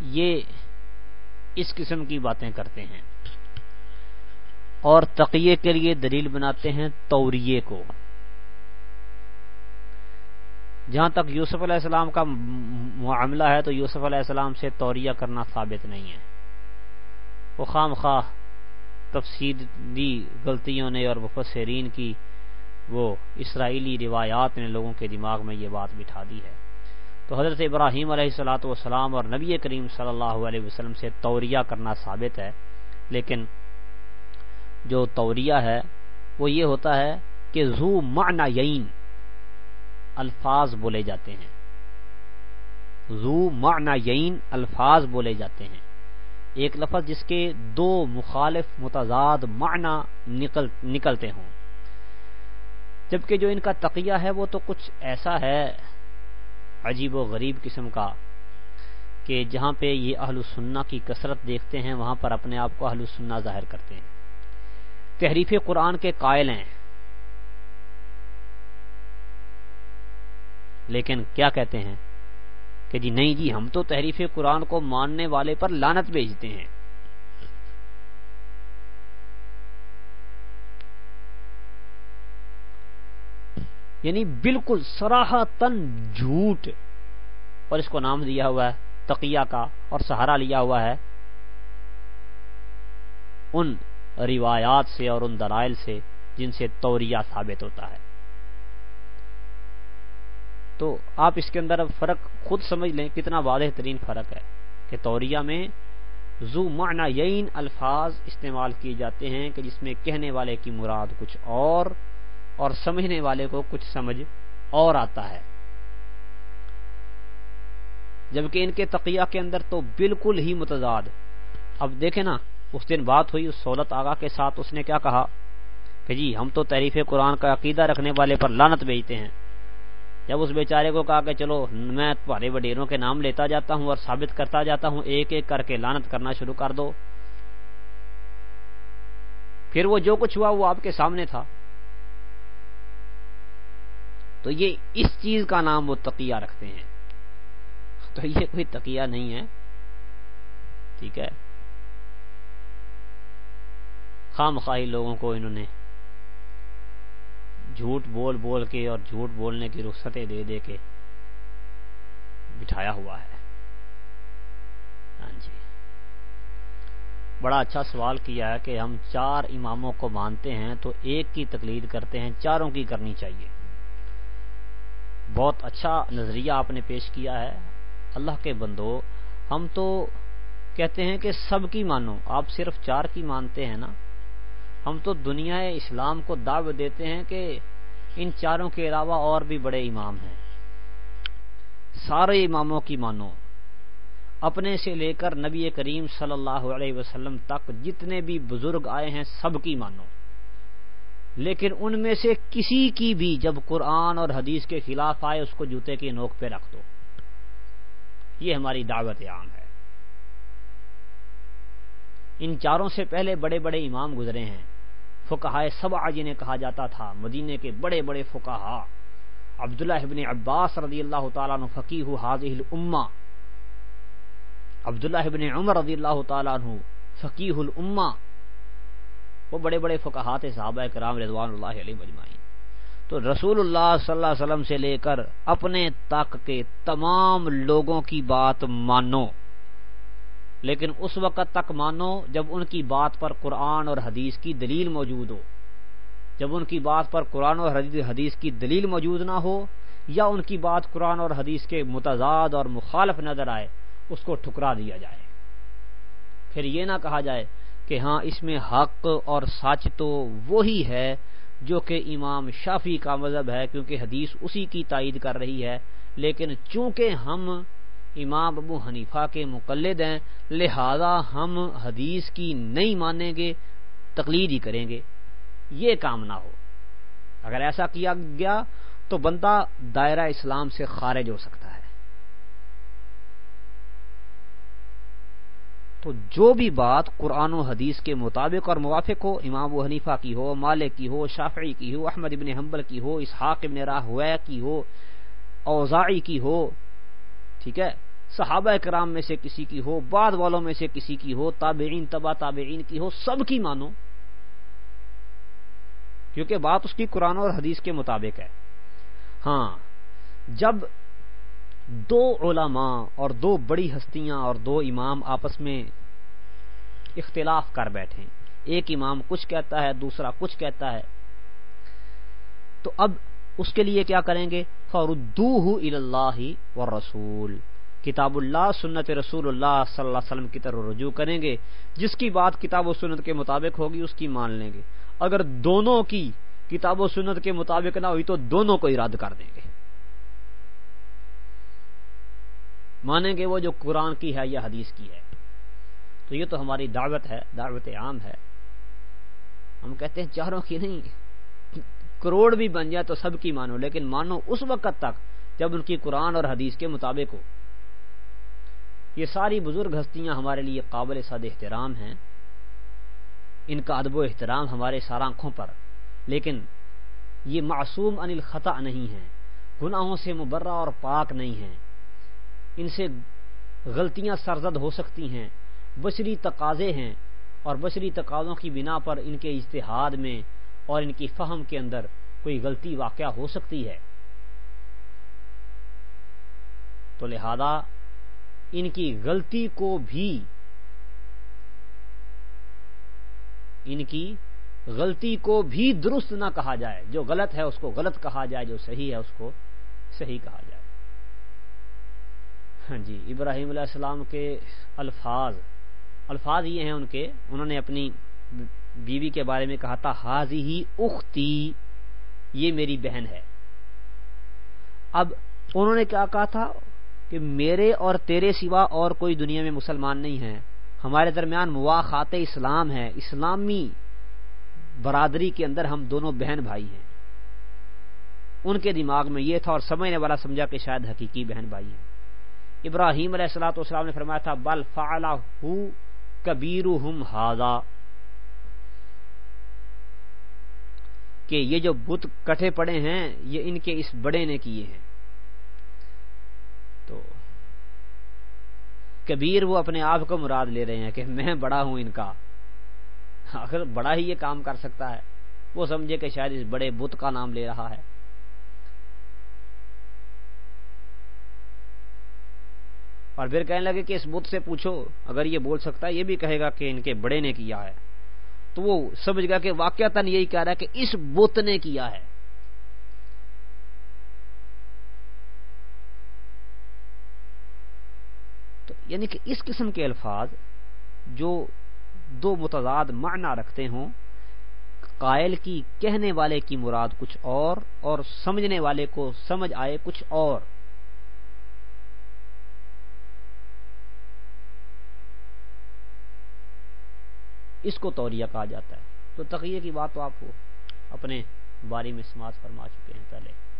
یہ اس قسم کی باتیں کرتے ہیں۔ اور تقیے کے لیے دلیل بناتے ہیں توریے کو۔ جہاں تک یوسف علیہ السلام کا معاملہ ہے تو یوسف علیہ السلام سے توریہ کرنا ثابت نہیں ہے۔ وہ خام خواہ تفصیلی غلطیوں نے اور مفسرین کی وہ اسرائیلی روایات نے لوگوں کے دماغ میں یہ بات بٹھا دی ہے۔ تو حضرت ابراہیم علیہ السلاۃ والسلام اور نبی کریم صلی اللہ علیہ وسلم سے توریہ کرنا ثابت ہے۔ لیکن جو توریہ ہے وہ یہ ہوتا ہے کہ زو معنی یین الفاظ بولے جاتے ہیں۔ زو معنی یین الفاظ بولے جاتے ہیں۔ ایک لفظ جس کے دو مخالف متضاد معنی نکل نکلتے ہوں۔ جبکہ جو ان کا تقیہ ہے وہ تو کچھ ایسا ہے عجیب و غریب قسم کا کہ جہاں پہ یہ اہل سننا کی کثرت دیکھتے ہیں، وہاں پر اپنے آپ کو اہل سننا ظاہر کرتے ہیں۔ تحریف قرآن کے قائل ہیں۔ لیکن کیا کہتے ہیں کہ جی نہیں جی ہم تو تحریف قرآن کو ماننے والے پر لانت بھیجتے ہیں۔ یعنی بالکل سراہتن جھوٹ۔ اور اس کو نام دیا ہوا ہے تقیہ کا، اور سہارا لیا ہوا ہے ان روایات سے اور ان دلائل سے جن سے توریہ ثابت ہوتا ہے۔ تو آپ اس کے اندر فرق خود سمجھ لیں کتنا واضح ترین فرق ہے کہ توریہ میں زو معنی یین الفاظ استعمال کیے جاتے ہیں کہ جس میں کہنے والے کی مراد کچھ اور اور سمجھنے والے کو کچھ سمجھ اور آتا ہے۔ جبکہ ان کے تقیہ کے اندر تو بالکل ہی متضاد۔ اب دیکھیں نا، اس دن بات ہوئی اس سہولت آگاہ کے ساتھ، اس نے کیا کہا کہ جی ہم تو تعریف قرآن کا عقیدہ رکھنے والے پر لانت بیچتے ہیں۔ جب اس بیچارے کو کہا کہ چلو میں تمہارے وڈیروں کے نام لیتا جاتا ہوں اور ثابت کرتا جاتا ہوں، ایک ایک کر کے لانت کرنا شروع کر دو۔ پھر وہ جو کچھ ہوا، وہ آپ کے سامنے تھا۔ تو یہ اس چیز کا نام وہ تقیہ رکھتے ہیں۔ تو یہ کوئی تقیہ نہیں ہے۔ ٹھیک ہے۔ خام خواہی لوگوں کو انہوں نے جھوٹ بول بول کے اور جھوٹ بولنے کی رخصتیں دے دے کے بٹھایا ہوا ہے۔ ہاں جی۔ بڑا اچھا سوال کیا ہے کہ ہم چار اماموں کو مانتے ہیں تو ایک کی تقلید کرتے ہیں، چاروں کی کرنی چاہیے۔ بہت اچھا نظریہ آپ نے پیش کیا ہے۔ اللہ کے بندو، ہم تو کہتے ہیں کہ سب کی مانو، آپ صرف چار کی مانتے ہیں نا؟ ہم تو دنیا اسلام کو دعوت دیتے ہیں کہ ان چاروں کے علاوہ اور بھی بڑے امام ہیں۔ سارے اماموں کی مانو۔ اپنے سے لے کر نبی کریم صلی اللہ علیہ وسلم تک جتنے بھی بزرگ آئے ہیں سب کی مانو۔ لیکن ان میں سے کسی کی بھی جب قرآن اور حدیث کے خلاف آئے، اس کو جوتے کی نوک پہ رکھ دو۔ یہ ہماری دعوت عام ہے۔ ان چاروں سے پہلے بڑے بڑے امام گزرے ہیں۔ فکہ سب جنہیں کہا جاتا تھا، مدینے کے بڑے بڑے فکہ عبداللہ ابن عباس رضی اللہ تعالیٰ عنہ فقیح حاضح الما عبداللہ ابن عمر رضی اللہ تعالیٰ عنہ فقیح الما وہ بڑے بڑے فقہات صحابہ کرام رضوان اللہ علیہ مجمعین۔ تو رسول اللہ صلی اللہ علیہ وسلم سے لے کر اپنے تک کے تمام لوگوں کی بات مانو۔ لیکن اس وقت تک مانو جب ان کی بات پر قرآن اور حدیث کی دلیل موجود ہو۔ جب ان کی بات پر قرآن اور حدیث کی دلیل موجود نہ ہو یا ان کی بات قرآن اور حدیث کے متضاد اور مخالف نظر آئے، اس کو ٹھکرا دیا جائے۔ پھر یہ نہ کہا جائے کہ ہاں اس میں حق اور سچ تو وہی ہے جو کہ امام شافی کا مذہب ہے، کیونکہ حدیث اسی کی تائید کر رہی ہے۔ لیکن چونکہ ہم امام ابو حنیفہ کے مقلد ہیں، لہذا ہم حدیث کی نہیں مانیں گے، تقلید ہی کریں گے۔ یہ کام نہ ہو۔ اگر ایسا کیا گیا تو بندہ دائرہ اسلام سے خارج ہو سکتا ہے۔ تو جو بھی بات قرآن و حدیث کے مطابق اور موافق ہو، امام و حنیفہ کی ہو، مالک کی ہو، شافعی کی ہو، احمد ابن حنبل کی ہو، اسحاق ابن راہ کی ہو، اوزاعی کی ہو، ٹھیک ہے؟ صحابہ کرام میں سے کسی کی ہو، بعد والوں میں سے کسی کی ہو، تابعین، تبا تابعین کی ہو، سب کی مانو۔ کیونکہ بات اس کی قرآن اور حدیث کے مطابق ہے۔ ہاں جب دو علماء اور دو بڑی ہستیاں اور دو امام آپس میں اختلاف کر بیٹھے ایک امام کچھ کہتا ہے، دوسرا کچھ کہتا ہے۔ تو اب اس کے لیے کیا کریں گے؟ فردو اللہ و رسول کتاب اللہ، سنت رسول اللہ صلی اللہ علیہ وسلم کی طرف رجوع کریں گے۔ جس کی بات کتاب و سنت کے مطابق ہوگی، اس کی مان لیں گے۔ اگر دونوں کی کتاب و سنت کے مطابق نہ ہوئی تو دونوں کو اراد کر دیں گے۔ مانیں گے وہ جو قرآن کی ہے یا حدیث کی ہے۔ تو یہ تو ہماری دعوت ہے، دعوت عام ہے۔ ہم کہتے ہیں چاروں کی نہیں، کروڑ بھی بن جائے تو سب کی مانو، لیکن مانو اس وقت تک جب ان کی قرآن اور حدیث کے مطابق ہو۔ یہ ساری بزرگ ہستیاں ہمارے لیے قابل صد احترام ہیں۔ ان کا ادب و احترام ہمارے سارانکھوں پر، لیکن یہ معصوم ان الخطا نہیں ہے گناہوں سے مبرہ اور پاک نہیں ہیں۔ ان سے غلطیاں سرزد ہو سکتی ہیں۔ بشری تقاضے ہیں اور بشری تقاضوں کی بنا پر ان کے اشتہاد میں اور ان کی فہم کے اندر کوئی غلطی واقع ہو سکتی ہے۔ تو لہذا ان کی غلطی کو بھی ان کی غلطی کو بھی درست نہ کہا جائے۔ جو غلط ہے اس کو غلط کہا جائے، جو صحیح ہے اس کو صحیح کہا جائے۔ ہاں جی ابراہیم علیہ السلام کے الفاظ الفاظ یہ ہیں ان کے، انہوں نے اپنی بیوی کے بارے میں کہا تھا حاضی ہی اختی یہ میری بہن ہے۔ اب انہوں نے کیا کہا تھا؟ کہ میرے اور تیرے سوا اور کوئی دنیا میں مسلمان نہیں ہے۔ ہمارے درمیان مواخات اسلام ہے اسلامی برادری کے اندر ہم دونوں بہن بھائی ہیں۔ ان کے دماغ میں یہ تھا اور سمجھنے والا سمجھا کہ شاید حقیقی بہن بھائی ہیں۔ ابراہیم علیہ السلاۃ والسلام نے فرمایا تھا، بل فعلا کبیر کہ یہ جو بت کٹھے پڑے ہیں، یہ ان کے اس بڑے نے کیے ہیں تو کبیر وہ اپنے آپ کو مراد لے رہے ہیں کہ میں بڑا ہوں ان کا۔ اگر بڑا ہی یہ کام کر سکتا ہے۔ وہ سمجھے کہ شاید اس بڑے بت کا نام لے رہا ہے۔ اور پھر کہنے لگے کہ اس بت سے پوچھو، اگر یہ بول سکتا ہے، یہ بھی کہے گا کہ ان کے بڑے نے کیا ہے۔ تو وہ سمجھ گیا کہ واقع یہی کہہ رہا ہے کہ اس بت نے کیا ہے تو یعنی کہ اس قسم کے الفاظ جو دو متضاد معنی رکھتے ہوں، قائل کی کہنے والے کی مراد کچھ اور اور سمجھنے والے کو سمجھ آئے کچھ اور۔ اس کو توریہ کہا جاتا ہے۔ تو تقیہ کی بات تو آپ کو اپنے باری میں سماعت فرما چکے ہیں پہلے۔